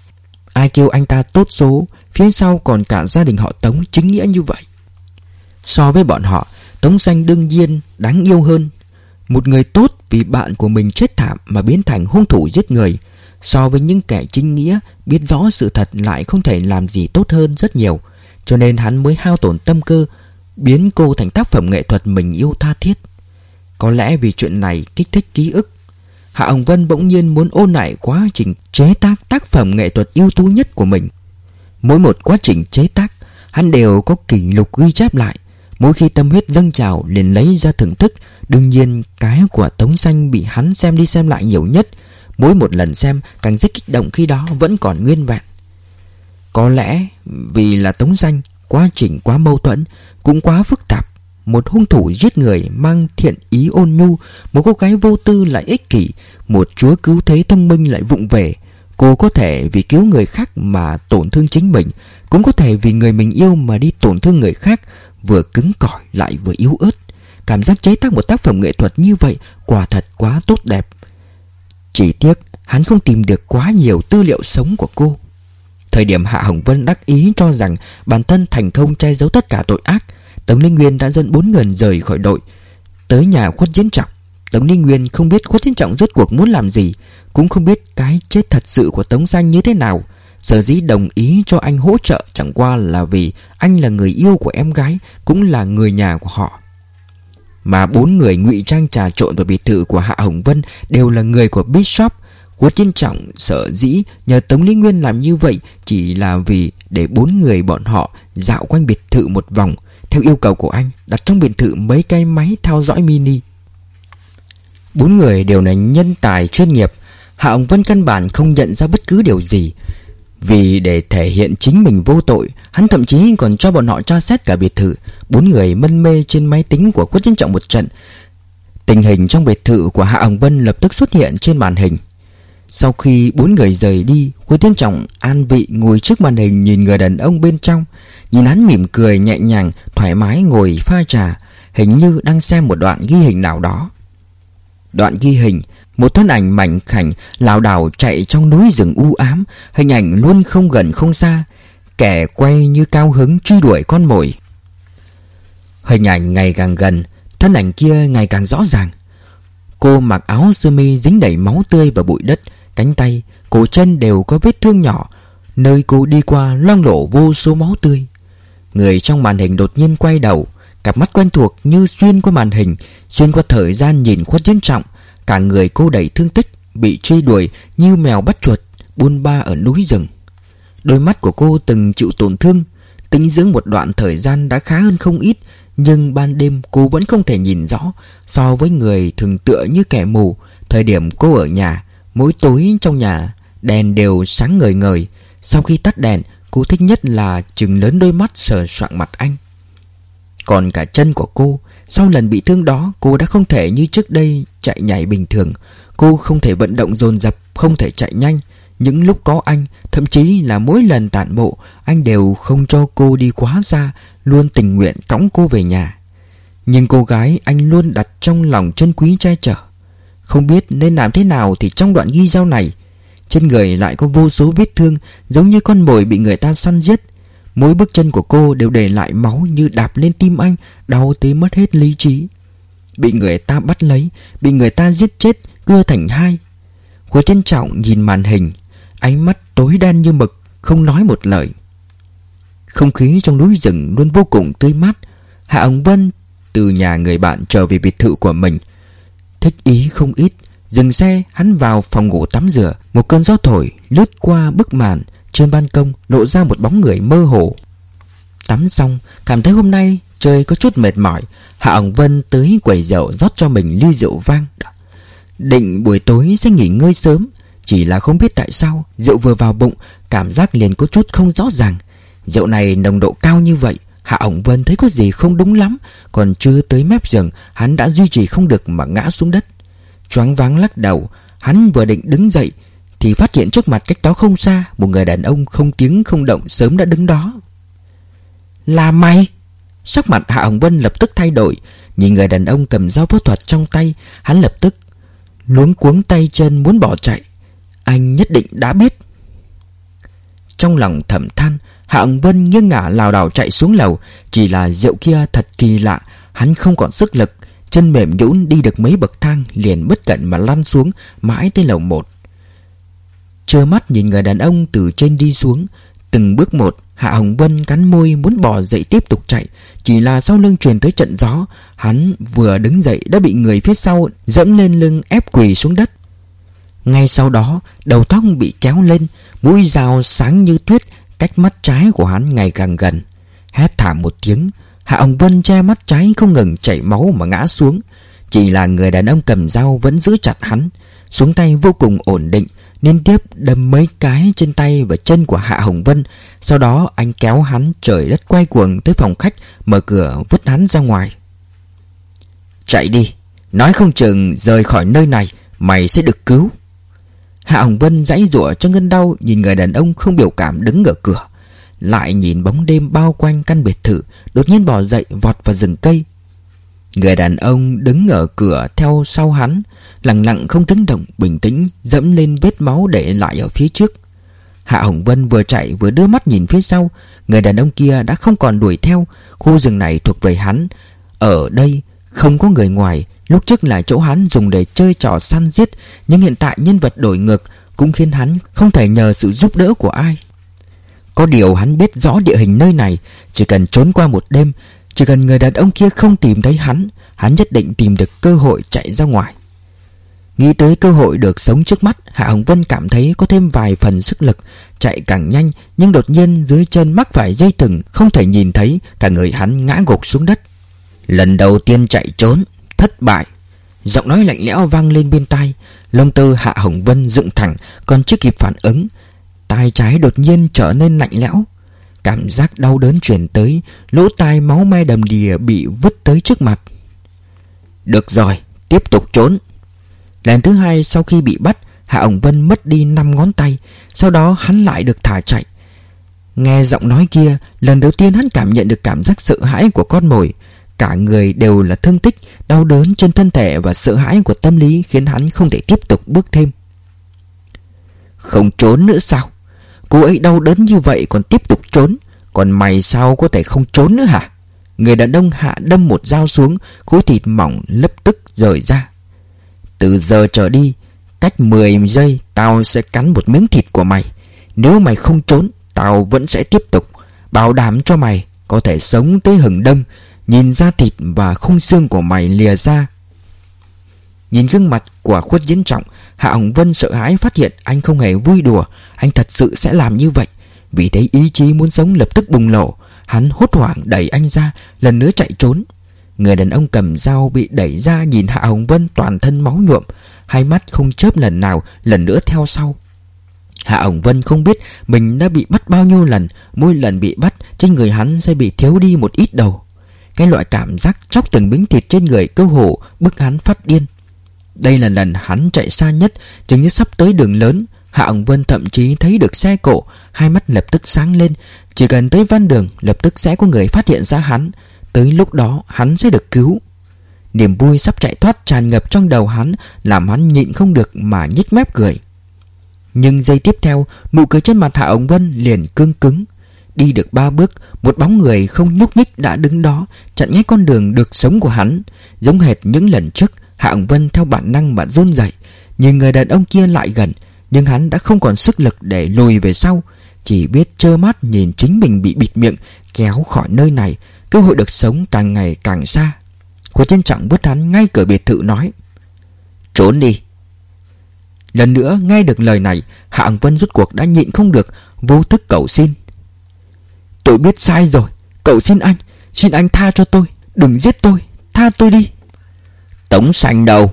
Ai kêu anh ta tốt số, Phía sau còn cả gia đình họ Tống chính nghĩa như vậy. So với bọn họ Tống Xanh đương nhiên đáng yêu hơn. Một người tốt vì bạn của mình chết thảm Mà biến thành hung thủ giết người. So với những kẻ chính nghĩa, Biết rõ sự thật lại không thể làm gì tốt hơn rất nhiều. Cho nên hắn mới hao tổn tâm cơ, Biến cô thành tác phẩm nghệ thuật mình yêu tha thiết. Có lẽ vì chuyện này kích thích ký ức, Hạ Hồng Vân bỗng nhiên muốn ôn lại quá trình chế tác tác phẩm nghệ thuật ưu tú nhất của mình. Mỗi một quá trình chế tác, Hắn đều có kỷ lục ghi chép lại. Mỗi khi tâm huyết dâng trào liền lấy ra thưởng thức, Đương nhiên cái của Tống Xanh bị hắn xem đi xem lại nhiều nhất. Mỗi một lần xem, càng rất kích động khi đó vẫn còn nguyên vẹn. Có lẽ vì là Tống Xanh, Quá trình quá mâu thuẫn, Cũng quá phức tạp, Một hung thủ giết người mang thiện ý ôn nhu, Một cô gái vô tư lại ích kỷ, Một chúa cứu thế thông minh lại vụng về. Cô có thể vì cứu người khác mà tổn thương chính mình, Cũng có thể vì người mình yêu mà đi tổn thương người khác Vừa cứng cỏi lại vừa yếu ớt. Cảm giác chế tác một tác phẩm nghệ thuật như vậy Quả thật quá tốt đẹp. Chỉ tiếc, hắn không tìm được quá nhiều tư liệu sống của cô. Thời điểm Hạ Hồng Vân đắc ý cho rằng bản thân thành công che giấu tất cả tội ác, Tống Linh Nguyên đã dẫn bốn người rời khỏi đội. Tới nhà khuất chiến trọng, Tống Linh Nguyên không biết khuất chiến trọng rốt cuộc muốn làm gì, Cũng không biết cái chết thật sự của Tống Danh như thế nào. Sở dĩ đồng ý cho anh hỗ trợ chẳng qua là vì anh là người yêu của em gái, Cũng là người nhà của họ. Mà bốn người ngụy trang trà trộn vào biệt thự của Hạ Hồng Vân Đều là người của Bishop. Quốc Chiến Trọng, Sở dĩ nhờ Tống Lý Nguyên làm như vậy Chỉ là vì để bốn người bọn họ dạo quanh biệt thự một vòng, Theo yêu cầu của anh, đặt trong biệt thự mấy cái máy theo dõi mini. Bốn người đều là nhân tài chuyên nghiệp. Hạ Hồng Vân căn bản không nhận ra bất cứ điều gì. Vì để thể hiện chính mình vô tội, Hắn thậm chí còn cho bọn họ tra xét cả biệt thự. Bốn người mân mê trên máy tính của Quốc Chiến Trọng một trận. Tình hình trong biệt thự của Hạ Hồng Vân lập tức xuất hiện trên màn hình. Sau khi bốn người rời đi, Quách Tiến Trọng an vị ngồi trước màn hình Nhìn người đàn ông bên trong. Nhìn hắn mỉm cười nhẹ nhàng, Thoải mái ngồi pha trà, Hình như đang xem một đoạn ghi hình nào đó. Đoạn ghi hình một thân ảnh mảnh khảnh lảo đảo chạy trong núi rừng u ám. Hình ảnh luôn không gần không xa. Kẻ quay như cao hứng truy đuổi con mồi. Hình ảnh ngày càng gần Thân ảnh kia ngày càng rõ ràng. Cô mặc áo sơ mi dính đầy máu tươi và bụi đất Cánh tay, cổ chân đều có vết thương nhỏ Nơi cô đi qua loang lổ vô số máu tươi. Người trong màn hình đột nhiên quay đầu Cặp mắt quen thuộc như xuyên qua màn hình Xuyên qua thời gian nhìn khuất chiến trọng. Cả người cô đầy thương tích, Bị truy đuổi như mèo bắt chuột, Buôn ba ở núi rừng. Đôi mắt của cô từng chịu tổn thương, Tính dưỡng một đoạn thời gian đã khá hơn không ít, Nhưng ban đêm cô vẫn không thể nhìn rõ So với người thường tựa như kẻ mù. Thời điểm cô ở nhà, Mỗi tối trong nhà, Đèn đều sáng ngời ngời. Sau khi tắt đèn, Cô thích nhất là chừng lớn đôi mắt sờ soạng mặt anh. Còn cả chân của cô sau lần bị thương đó, Cô đã không thể như trước đây chạy nhảy bình thường. Cô không thể vận động dồn dập, Không thể chạy nhanh. Những lúc có anh, Thậm chí là mỗi lần tản bộ, Anh đều không cho cô đi quá xa, Luôn tình nguyện cõng cô về nhà. Nhưng cô gái, anh luôn đặt trong lòng chân quý che chở. Không biết nên làm thế nào Thì trong đoạn ghi giao này, Trên người lại có vô số vết thương Giống như con mồi bị người ta săn giết. Mỗi bước chân của cô đều để lại máu như đạp lên tim anh, Đau tới mất hết lý trí. Bị người ta bắt lấy, Bị người ta giết chết, Cưa thành hai. Khuya trân trọng nhìn màn hình, Ánh mắt tối đen như mực, Không nói một lời. Không khí trong núi rừng luôn vô cùng tươi mát. Hạ Ông Vân từ nhà người bạn trở về biệt thự của mình. Thích ý không ít, Dừng xe, hắn vào phòng ngủ tắm rửa, Một cơn gió thổi lướt qua bức màn. Trên ban công lộ ra một bóng người mơ hồ. Tắm xong, Cảm thấy hôm nay trời có chút mệt mỏi. Hạ Ông Vân tới quầy rượu rót cho mình ly rượu vang. Định buổi tối sẽ nghỉ ngơi sớm, Chỉ là không biết tại sao Rượu vừa vào bụng, Cảm giác liền có chút không rõ ràng. Rượu này nồng độ cao như vậy, Hạ Ổng Vân thấy có gì không đúng lắm, Còn chưa tới mép giường, Hắn đã duy trì không được mà ngã xuống đất. Choáng váng lắc đầu, Hắn vừa định đứng dậy thì phát hiện trước mặt cách đó không xa, Một người đàn ông không tiếng không động sớm đã đứng đó. Là mày? Sắc mặt Hạ Hồng Vân lập tức thay đổi, Nhìn người đàn ông cầm dao phẫu thuật trong tay, Hắn lập tức Luống cuống tay chân muốn bỏ chạy. Anh nhất định đã biết. Trong lòng thầm than, Hạ Hồng Vân nghiêng ngả lảo đảo chạy xuống lầu. Chỉ là rượu kia thật kỳ lạ, Hắn không còn sức lực, Chân mềm nhũn đi được mấy bậc thang Liền bất cẩn mà lăn xuống Mãi tới lầu một. Trơ mắt nhìn người đàn ông từ trên đi xuống. Từng bước một, Hạ Hồng Vân cắn môi muốn bỏ dậy tiếp tục chạy. Chỉ là sau lưng truyền tới trận gió, Hắn vừa đứng dậy đã bị người phía sau Dẫm lên lưng ép quỳ xuống đất. Ngay sau đó, Đầu tóc bị kéo lên, Mũi dao sáng như tuyết, Cách mắt trái của hắn ngày càng gần. Hét thảm một tiếng, Hạ Hồng Vân che mắt trái không ngừng chảy máu mà ngã xuống. Chỉ là người đàn ông cầm dao vẫn giữ chặt hắn, Xuống tay vô cùng ổn định. Liên tiếp đâm mấy cái trên tay và chân của Hạ Hồng Vân. Sau đó, anh kéo hắn trời đất quay cuồng tới phòng khách, Mở cửa, vứt hắn ra ngoài. Chạy đi, Nói không chừng rời khỏi nơi này, Mày sẽ được cứu. Hạ Hồng Vân dãy rủa cho ngân đau, Nhìn người đàn ông không biểu cảm đứng ở cửa, Lại nhìn bóng đêm bao quanh căn biệt thự, Đột nhiên bỏ dậy vọt vào rừng cây. Người đàn ông đứng ở cửa theo sau hắn Lặng lặng không tiếng động, Bình tĩnh, dẫm lên vết máu để lại ở phía trước. Hạ Hồng Vân vừa chạy vừa đưa mắt nhìn phía sau, Người đàn ông kia đã không còn đuổi theo, Khu rừng này thuộc về hắn. Ở đây không có người ngoài, Lúc trước là chỗ hắn dùng để chơi trò săn giết, Nhưng hiện tại nhân vật đổi ngược Cũng khiến hắn không thể nhờ sự giúp đỡ của ai. Có điều hắn biết rõ địa hình nơi này, Chỉ cần trốn qua một đêm, Chỉ cần người đàn ông kia không tìm thấy hắn Hắn nhất định tìm được cơ hội chạy ra ngoài. Nghĩ tới cơ hội được sống trước mắt, Hạ Hồng Vân cảm thấy có thêm vài phần sức lực. Chạy càng nhanh, Nhưng đột nhiên dưới chân mắc phải dây thừng, Không thể nhìn thấy, Cả người hắn ngã gục xuống đất. Lần đầu tiên chạy trốn, Thất bại. Giọng nói lạnh lẽo vang lên bên tai. Lông tơ Hạ Hồng Vân dựng thẳng, Còn chưa kịp phản ứng, Tai trái đột nhiên trở nên lạnh lẽo. Cảm giác đau đớn truyền tới, Lỗ tai máu me đầm đìa bị vứt tới trước mặt. Được rồi, Tiếp tục trốn. Lần thứ hai sau khi bị bắt, Hạ Ổng Vân mất đi 5 ngón tay, Sau đó hắn lại được thả chạy. Nghe giọng nói kia, Lần đầu tiên hắn cảm nhận được cảm giác sợ hãi của con mồi. Cả người đều là thương tích, Đau đớn trên thân thể và sợ hãi của tâm lý Khiến hắn không thể tiếp tục bước thêm. Không trốn nữa sao? Cô ấy đau đớn như vậy còn tiếp tục trốn? Còn mày sao có thể không trốn nữa hả? Người đàn ông hạ đâm một dao xuống, Khối thịt mỏng lập tức rời ra từ giờ trở đi, Cách 10 giây Tao sẽ cắn một miếng thịt của mày. Nếu mày không trốn, Tao vẫn sẽ tiếp tục. Bảo đảm cho mày Có thể sống tới hừng đông, Nhìn ra thịt và khung xương của mày lìa ra. Nhìn gương mặt của khuất diễn trọng, Hạ Hồng Vân sợ hãi phát hiện anh không hề vui đùa. Anh thật sự sẽ làm như vậy. Vì thấy ý chí muốn sống lập tức bùng nổ, Hắn hốt hoảng đẩy anh ra, Lần nữa chạy trốn. Người đàn ông cầm dao bị đẩy ra nhìn Hạ Hồng Vân toàn thân máu nhuộm, Hai mắt không chớp lần nào, Lần nữa theo sau. Hạ Hồng Vân không biết mình đã bị bắt bao nhiêu lần, Mỗi lần bị bắt Trên người hắn sẽ bị thiếu đi một ít đầu. Cái loại cảm giác chóc từng miếng thịt trên người cơ hồ bức hắn phát điên. Đây là lần hắn chạy xa nhất, Chính như sắp tới đường lớn. Hạ Hồng Vân thậm chí thấy được xe cộ, Hai mắt lập tức sáng lên. Chỉ cần tới văn đường, Lập tức sẽ có người phát hiện ra hắn. Tới lúc đó hắn sẽ được cứu. Niềm vui sắp chạy thoát tràn ngập trong đầu hắn, Làm hắn nhịn không được mà nhích mép cười. Nhưng giây tiếp theo, Nụ cười trên mặt Hạ Ông Vân liền cương cứng. Đi được ba bước, Một bóng người không nhúc nhích đã đứng đó, Chặn ngay con đường được sống của hắn. Giống hệt những lần trước, Hạ Ông Vân theo bản năng mà run dậy Nhưng người đàn ông kia lại gần, Nhưng hắn đã không còn sức lực để lùi về sau. Chỉ biết trơ mắt nhìn chính mình bị bịt miệng, Kéo khỏi nơi này Cơ hội được sống càng ngày càng xa. Cô trân trọng vứt hắn ngay cửa biệt thự nói, Trốn đi. Lần nữa nghe được lời này, Hạ Hằng Vân rút cuộc đã nhịn không được, Vô thức cầu xin. Tôi biết sai rồi Cậu xin anh Xin anh tha cho tôi, Đừng giết tôi, Tha tôi đi. Tống sành đầu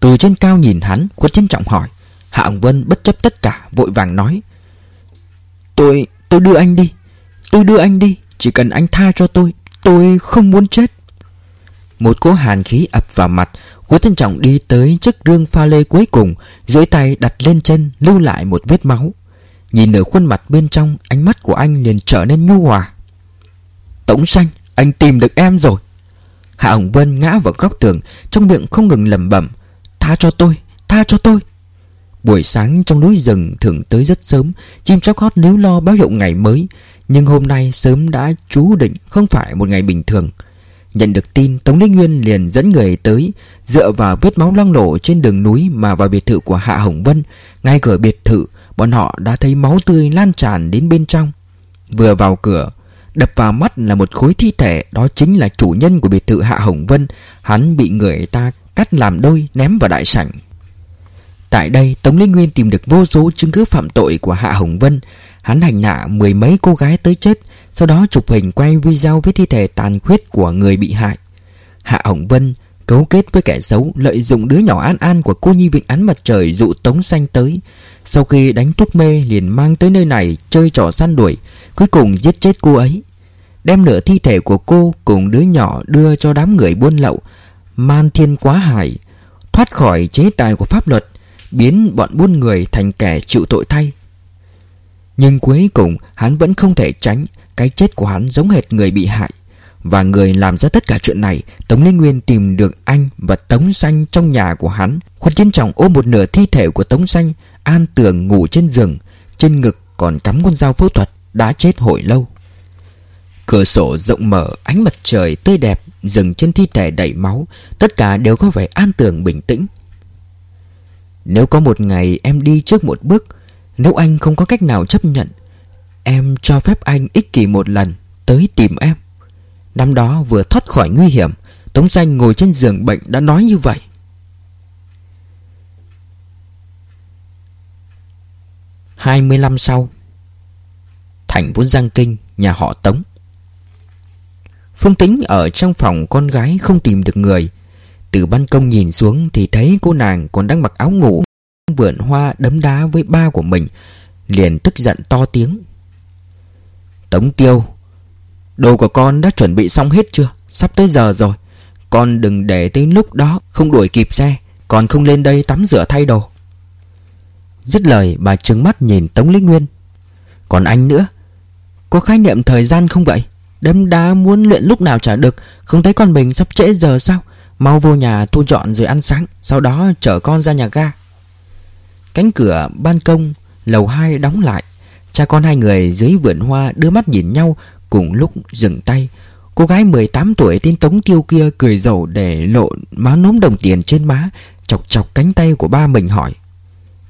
Từ trên cao nhìn hắn Khuất trân trọng hỏi. Hạ Hằng Vân bất chấp tất cả, Vội vàng nói, Tôi Tôi đưa anh đi, Tôi đưa anh đi. Chỉ cần anh tha cho tôi Tôi không muốn chết. Một cỗ hàn khí ập vào mặt Cố Tân trọng đi tới chiếc rương pha lê cuối cùng duỗi tay đặt lên chân Lưu lại một vết máu. Nhìn ở khuôn mặt bên trong Ánh mắt của anh liền trở nên nhu hòa. Tống xanh Anh tìm được em rồi. Hạ Hồng Vân ngã vào góc tường Trong miệng không ngừng lẩm bẩm Tha cho tôi, tha cho tôi. Buổi sáng trong núi rừng thường tới rất sớm Chim chóc hót níu lo báo hiệu ngày mới nhưng hôm nay sớm đã chú định Không phải một ngày bình thường. Nhận được tin Tống lý Nguyên liền dẫn người tới, Dựa vào vết máu loang lổ trên đường núi Mà vào biệt thự của Hạ Hồng Vân, Ngay cửa biệt thự, Bọn họ đã thấy máu tươi lan tràn đến bên trong. Vừa vào cửa, Đập vào mắt là một khối thi thể, Đó chính là chủ nhân của biệt thự Hạ Hồng Vân. Hắn bị người ta cắt làm đôi, Ném vào đại sảnh. Tại đây, Tống Linh Nguyên tìm được vô số chứng cứ phạm tội của Hạ Hồng Vân. Hắn hành hạ mười mấy cô gái tới chết, Sau đó chụp hình quay video với thi thể tàn khuyết của người bị hại. Hạ Hồng Vân cấu kết với kẻ xấu, Lợi dụng đứa nhỏ An An của cô Nhi Vịnh Ánh Mặt Trời dụ Tống Xanh tới. Sau khi đánh thuốc mê, liền mang tới nơi này chơi trò săn đuổi, Cuối cùng giết chết cô ấy. Đem nửa thi thể của cô cùng đứa nhỏ đưa cho đám người buôn lậu, Man thiên quá hải Thoát khỏi chế tài của pháp luật, Biến bọn buôn người thành kẻ chịu tội thay. Nhưng cuối cùng, hắn vẫn không thể tránh. Cái chết của hắn giống hệt người bị hại. Và người làm ra tất cả chuyện này, Tống Lê Nguyên tìm được anh và Tống Xanh trong nhà của hắn. Khuất Chiến Trọng ôm một nửa thi thể của Tống Xanh, An tường ngủ trên giường. Trên ngực còn cắm con dao phẫu thuật, Đã chết hồi lâu. Cửa sổ rộng mở, Ánh mặt trời tươi đẹp, Dừng trên thi thể đầy máu. Tất cả đều có vẻ an tường bình tĩnh. Nếu có một ngày em đi trước một bước nếu anh không có cách nào chấp nhận, Em cho phép anh ích kỷ một lần Tới tìm em. Năm đó vừa thoát khỏi nguy hiểm, Tống Danh ngồi trên giường bệnh đã nói như vậy. Hai mươi năm sau, Thành vốn Giang Kinh, Nhà họ Tống. Phương Tính ở trong phòng con gái không tìm được người. Từ ban công nhìn xuống thì thấy cô nàng còn đang mặc áo ngủ. Vườn hoa đấm đá với ba của mình, Liền tức giận to tiếng. Tống tiêu, Đồ của con đã chuẩn bị xong hết chưa? Sắp tới giờ rồi. Con đừng để tới lúc đó không đuổi kịp xe. Còn không lên đây tắm rửa thay đồ. Dứt lời, bà trừng mắt nhìn Tống Lý Nguyên. Còn anh nữa? Có khái niệm thời gian không vậy? Đấm đá muốn luyện lúc nào trả được. Không thấy con mình sắp trễ giờ sao? Mau vô nhà thu dọn rồi ăn sáng. Sau đó chở con ra nhà ga. Cánh cửa ban công Lầu 2 đóng lại Cha con hai người dưới vườn hoa đưa mắt nhìn nhau Cùng lúc dừng tay Cô gái 18 tuổi tên Tống Tiêu kia cười rầu để lộ má nốm đồng tiền trên má Chọc chọc cánh tay của ba mình hỏi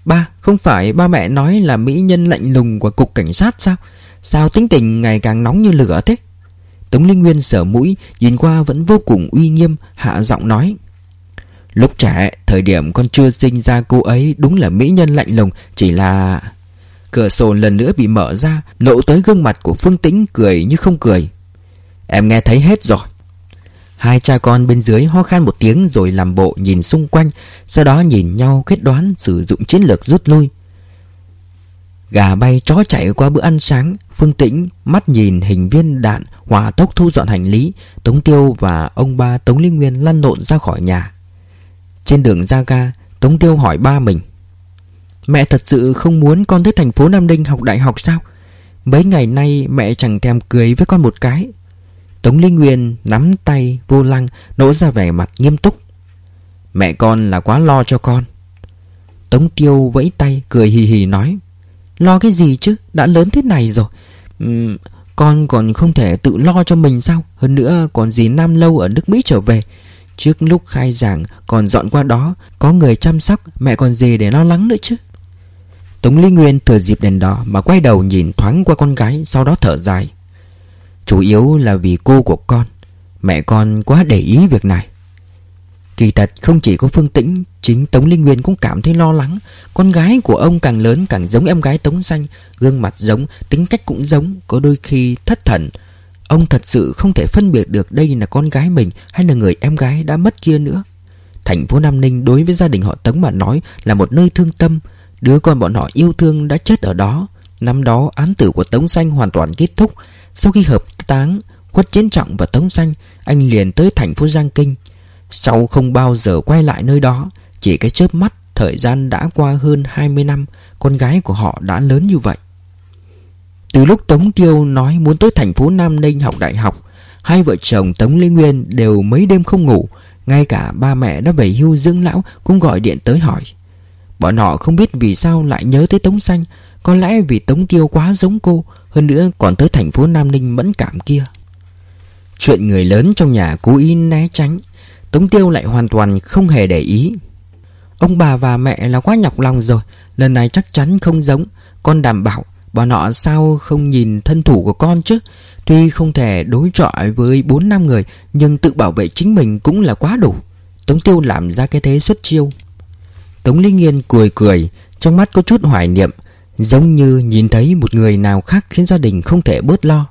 Ba, không phải ba mẹ nói là mỹ nhân lạnh lùng của cục cảnh sát sao? Sao tính tình ngày càng nóng như lửa thế? Tống Linh Nguyên sở mũi Nhìn qua vẫn vô cùng uy nghiêm Hạ giọng nói Lúc trẻ, Thời điểm con chưa sinh ra cô ấy Đúng là mỹ nhân lạnh lùng, Chỉ là Cửa sổ lần nữa bị mở ra, Lộ tới gương mặt của Phương Tĩnh cười như không cười. Em nghe thấy hết rồi. Hai cha con bên dưới ho khan một tiếng Rồi làm bộ nhìn xung quanh, Sau đó nhìn nhau kết đoán Sử dụng chiến lược rút lui. Gà bay chó chạy qua bữa ăn sáng, Phương Tĩnh mắt nhìn hình viên đạn Hòa tốc thu dọn hành lý, Tống Tiêu và ông ba Tống Linh Nguyên lăn lộn ra khỏi nhà. Trên đường ra ga Tống Tiêu hỏi ba mình. Mẹ thật sự không muốn con tới thành phố Nam ninh học đại học sao? Mấy ngày nay mẹ chẳng thèm cười với con một cái. Tống Linh Nguyên nắm tay vô lăng Nỗ ra vẻ mặt nghiêm túc. Mẹ con là quá lo cho con. Tống Tiêu vẫy tay Cười hì hì nói. Lo cái gì chứ? Đã lớn thế này rồi. Uhm, Con còn không thể tự lo cho mình sao? Hơn nữa còn gì Nam Lâu ở nước Mỹ trở về. Trước lúc khai giảng Còn dọn qua đó Có người chăm sóc Mẹ còn gì để lo lắng nữa chứ? Tống Lý Nguyên thừa dịp đèn đỏ Mà quay đầu nhìn thoáng qua con gái Sau đó thở dài. Chủ yếu là vì cô của con Mẹ con quá để ý việc này. Kỳ thật không chỉ có Phương Tĩnh Chính Tống Linh Nguyên cũng cảm thấy lo lắng. Con gái của ông càng lớn càng giống em gái Tống Xanh Gương mặt giống, tính cách cũng giống Có đôi khi thất thần. Ông thật sự không thể phân biệt được đây là con gái mình Hay là người em gái đã mất kia nữa. Thành phố Nam Ninh đối với gia đình họ Tống mà nói Là một nơi thương tâm. Đứa con bọn họ yêu thương đã chết ở đó. Năm đó, án tử của Tống Xanh hoàn toàn kết thúc. Sau khi hợp táng Khuất Chiến Trọng và Tống Xanh, Anh liền tới thành phố Giang Kinh. Sau không bao giờ quay lại nơi đó, Chỉ cái chớp mắt, Thời gian đã qua hơn 20 năm, Con gái của họ đã lớn như vậy. Từ lúc Tống Tiêu nói muốn tới thành phố Nam Ninh học đại học, Hai vợ chồng Tống Lê Nguyên đều mấy đêm không ngủ, Ngay cả ba mẹ đã về hưu dưỡng lão Cũng gọi điện tới hỏi. Bọn họ không biết vì sao lại nhớ tới Tống Xanh, Có lẽ vì Tống Tiêu quá giống cô, Hơn nữa còn tới thành phố Nam Ninh mẫn cảm kia. Chuyện người lớn trong nhà cố ý né tránh, Tống Tiêu lại hoàn toàn không hề để ý. Ông bà và mẹ là quá nhọc lòng rồi, Lần này chắc chắn không giống, Con đảm bảo Bọn họ sao không nhìn thân thủ của con chứ? Tuy không thể đối chọi với 4 năm người, Nhưng tự bảo vệ chính mình cũng là quá đủ. Tống Tiêu làm ra cái thế xuất chiêu. Tống lý Nghiên cười cười, Trong mắt có chút hoài niệm, Giống như nhìn thấy một người nào khác Khiến gia đình không thể bớt lo.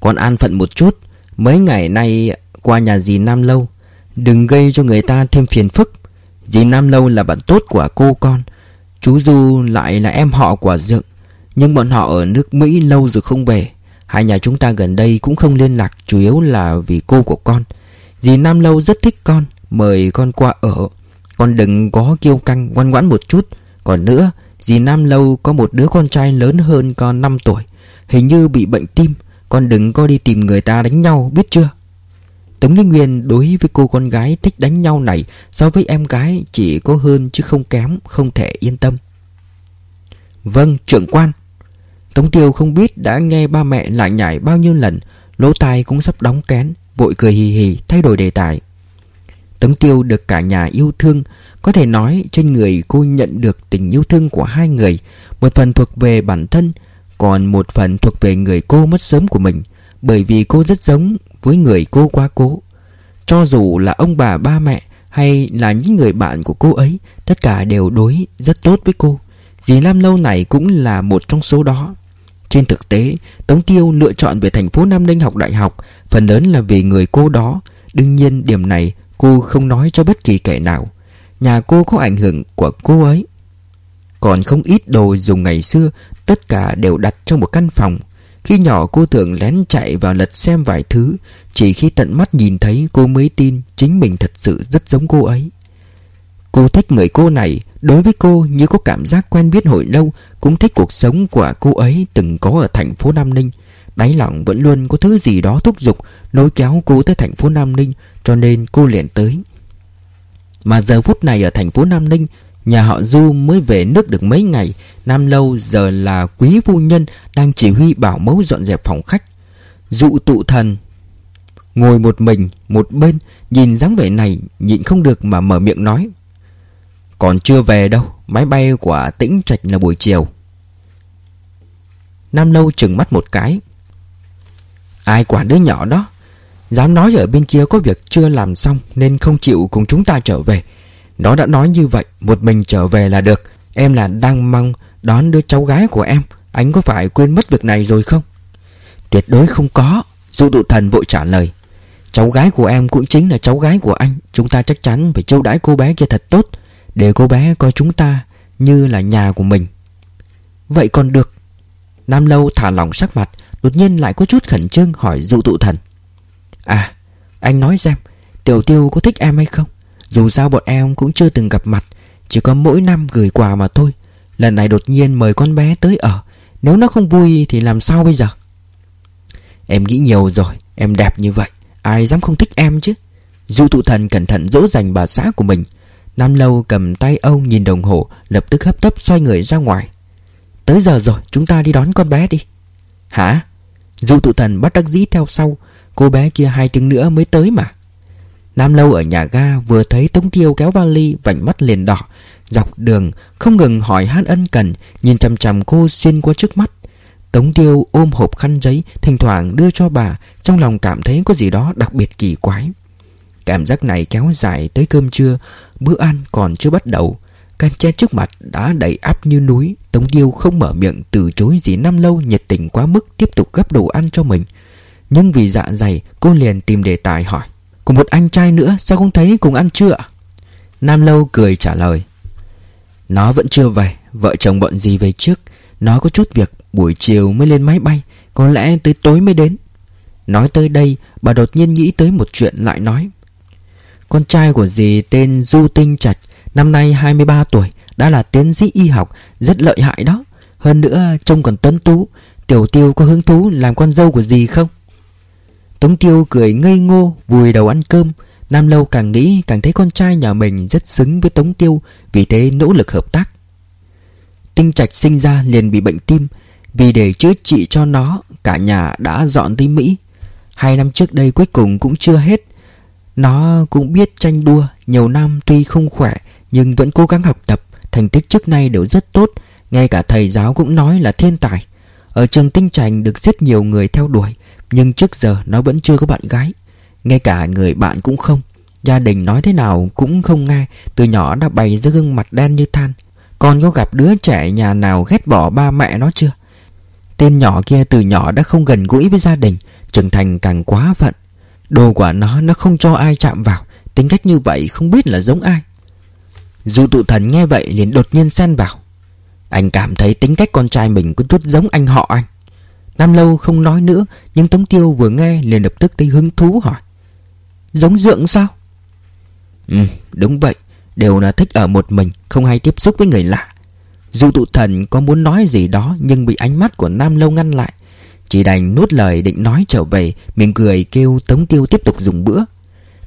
Còn an phận một chút, Mấy ngày nay qua nhà dì Nam Lâu, Đừng gây cho người ta thêm phiền phức. Dì Nam Lâu là bạn tốt của cô con, Chú Du lại là em họ của Dượng. Nhưng bọn họ ở nước Mỹ lâu rồi không về. Hai nhà chúng ta gần đây cũng không liên lạc, Chủ yếu là vì cô của con. Dì Nam Lâu rất thích con, Mời con qua ở. Con đừng có kiêu căng, ngoan ngoãn một chút. Còn nữa, Dì Nam Lâu có một đứa con trai lớn hơn con 5 tuổi. Hình như bị bệnh tim. Con đừng có đi tìm người ta đánh nhau, biết chưa? Tống Linh Nguyên đối với cô con gái thích đánh nhau này, So với em gái chỉ có hơn chứ không kém, Không thể yên tâm. Vâng trưởng quan. Tống Tiêu không biết đã nghe ba mẹ lại nhảy bao nhiêu lần, Lỗ tai cũng sắp đóng kén, Vội cười hì hì, thay đổi đề tài. Tống Tiêu được cả nhà yêu thương, Có thể nói trên người cô nhận được tình yêu thương của hai người, Một phần thuộc về bản thân, Còn một phần thuộc về người cô mất sớm của mình, Bởi vì cô rất giống với người cô quá cố. Cho dù là ông bà, ba mẹ, Hay là những người bạn của cô ấy, Tất cả đều đối rất tốt với cô. Dì Lam lâu này cũng là một trong số đó. Trên thực tế, Tống Tiêu lựa chọn về thành phố Nam Ninh học đại học, Phần lớn là vì người cô đó. Đương nhiên, điểm này Cô không nói cho bất kỳ kẻ nào. Nhà cô có ảnh hưởng của cô ấy. Còn không ít đồ dùng ngày xưa, Tất cả đều đặt trong một căn phòng. Khi nhỏ, cô thường lén chạy vào lật xem vài thứ, Chỉ khi tận mắt nhìn thấy cô mới tin Chính mình thật sự rất giống cô ấy. Cô thích người cô này Đối với cô, như có cảm giác quen biết hồi lâu, Cũng thích cuộc sống của cô ấy từng có ở thành phố Nam Ninh. Đáy lòng vẫn luôn có thứ gì đó thúc giục Lôi kéo cô tới thành phố Nam Ninh, Cho nên cô liền tới. Mà giờ phút này ở thành phố Nam Ninh, Nhà họ Du mới về nước được mấy ngày. Nam Lâu giờ là quý phu nhân, Đang chỉ huy bảo mẫu dọn dẹp phòng khách. Dụ tụ thần, Ngồi một mình, Một bên, Nhìn dáng vẻ này, Nhịn không được mà mở miệng nói. Còn chưa về đâu, Máy bay của tĩnh trạch là buổi chiều. Nam Lâu chừng mắt một cái. Ai quản đứa nhỏ đó? Dám nói ở bên kia có việc chưa làm xong Nên không chịu cùng chúng ta trở về. Nó đã nói như vậy, Một mình trở về là được. Em là đang mong đón đứa cháu gái của em. Anh có phải quên mất việc này rồi không? Tuyệt đối không có Dụ tụ thần vội trả lời. Cháu gái của em cũng chính là cháu gái của anh. Chúng ta chắc chắn phải châu đãi cô bé kia thật tốt. Để cô bé coi chúng ta Như là nhà của mình. Vậy còn được. Nam Lâu thả lỏng sắc mặt, Đột nhiên lại có chút khẩn trương hỏi dụ tụ thần. À anh nói xem, Tiểu tiêu có thích em hay không? Dù sao bọn em cũng chưa từng gặp mặt, Chỉ có mỗi năm gửi quà mà thôi. Lần này đột nhiên mời con bé tới ở, Nếu nó không vui thì làm sao bây giờ? Em nghĩ nhiều rồi, Em đẹp như vậy, Ai dám không thích em chứ? Du tụ thần cẩn thận dỗ dành bà xã của mình Nam Lâu cầm tay ông nhìn đồng hồ, Lập tức hấp tấp xoay người ra ngoài. Tới giờ rồi, chúng ta đi đón con bé đi. Hả? Du tụ thần bắt đắc dĩ theo sau, Cô bé kia hai tiếng nữa mới tới mà. Nam Lâu ở nhà ga vừa thấy Tống Tiêu kéo vali, vành mắt liền đỏ, Dọc đường không ngừng hỏi han ân cần, Nhìn chằm chằm cô xuyên qua trước mắt. Tống Tiêu ôm hộp khăn giấy, Thỉnh thoảng đưa cho bà, Trong lòng cảm thấy có gì đó đặc biệt kỳ quái. Cảm giác này kéo dài tới cơm trưa Bữa ăn còn chưa bắt đầu, Can che trước mặt đã đầy áp như núi. Tống Tiêu không mở miệng từ chối gì năm lâu, nhiệt tình quá mức Tiếp tục gấp đồ ăn cho mình. Nhưng vì dạ dày, cô liền tìm đề tài hỏi, Cùng một anh trai nữa, sao không thấy cùng ăn chưa Nam Lâu cười trả lời, Nó vẫn chưa về, Vợ chồng bọn gì về trước. Nó có chút việc, buổi chiều mới lên máy bay, Có lẽ tới tối mới đến. Nói tới đây, bà đột nhiên nghĩ tới một chuyện lại nói con trai của dì tên Du Tinh Trạch, Năm nay 23 tuổi, Đã là tiến sĩ y học, Rất lợi hại đó. Hơn nữa, trông còn tuấn tú. Tiểu tiêu có hứng thú làm con dâu của dì không? Tống tiêu cười ngây ngô, Vùi đầu ăn cơm. Nam Lâu càng nghĩ, càng thấy con trai nhà mình rất xứng với Tống Tiêu, Vì thế nỗ lực hợp tác. Tinh Trạch sinh ra liền bị bệnh tim. Vì để chữa trị cho nó, Cả nhà đã dọn tới Mỹ. Hai năm trước đây cuối cùng cũng chưa hết. Nó cũng biết tranh đua, Nhiều năm tuy không khỏe, Nhưng vẫn cố gắng học tập. Thành tích trước nay đều rất tốt, Ngay cả thầy giáo cũng nói là thiên tài. Ở trường tinh trành được rất nhiều người theo đuổi, Nhưng trước giờ nó vẫn chưa có bạn gái. Ngay cả người bạn cũng không. Gia đình nói thế nào cũng không nghe, Từ nhỏ đã bày ra gương mặt đen như than. Con có gặp đứa trẻ nhà nào ghét bỏ ba mẹ nó chưa? Tên nhỏ kia từ nhỏ đã không gần gũi với gia đình, Trưởng thành càng quá phận. Đồ của nó nó không cho ai chạm vào. Tính cách như vậy không biết là giống ai. Dù tụ thần nghe vậy liền đột nhiên xen vào. Anh cảm thấy tính cách con trai mình có chút giống anh họ anh. Nam lâu không nói nữa, Nhưng Tống Tiêu vừa nghe liền lập tức thấy hứng thú hỏi. Giống dượng sao? Ừ đúng vậy. Đều là thích ở một mình, Không hay tiếp xúc với người lạ. Dù tụ thần có muốn nói gì đó Nhưng bị ánh mắt của Nam Lâu ngăn lại. Chỉ đành nuốt lời định nói trở về, Miệng cười kêu Tống Tiêu tiếp tục dùng bữa.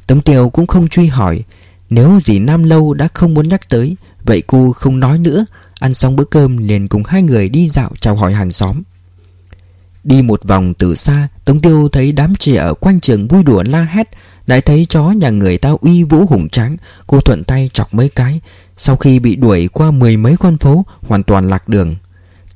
Tống Tiêu cũng không truy hỏi, Nếu gì Nam Lâu đã không muốn nhắc tới, Vậy cô không nói nữa, Ăn xong bữa cơm liền cùng hai người đi dạo chào hỏi hàng xóm. Đi một vòng từ xa, Tống Tiêu thấy đám trẻ ở quanh trường vui đùa la hét, lại thấy chó nhà người ta uy vũ hùng tráng, Cô thuận tay chọc mấy cái, Sau khi bị đuổi qua mười mấy con phố, Hoàn toàn lạc đường.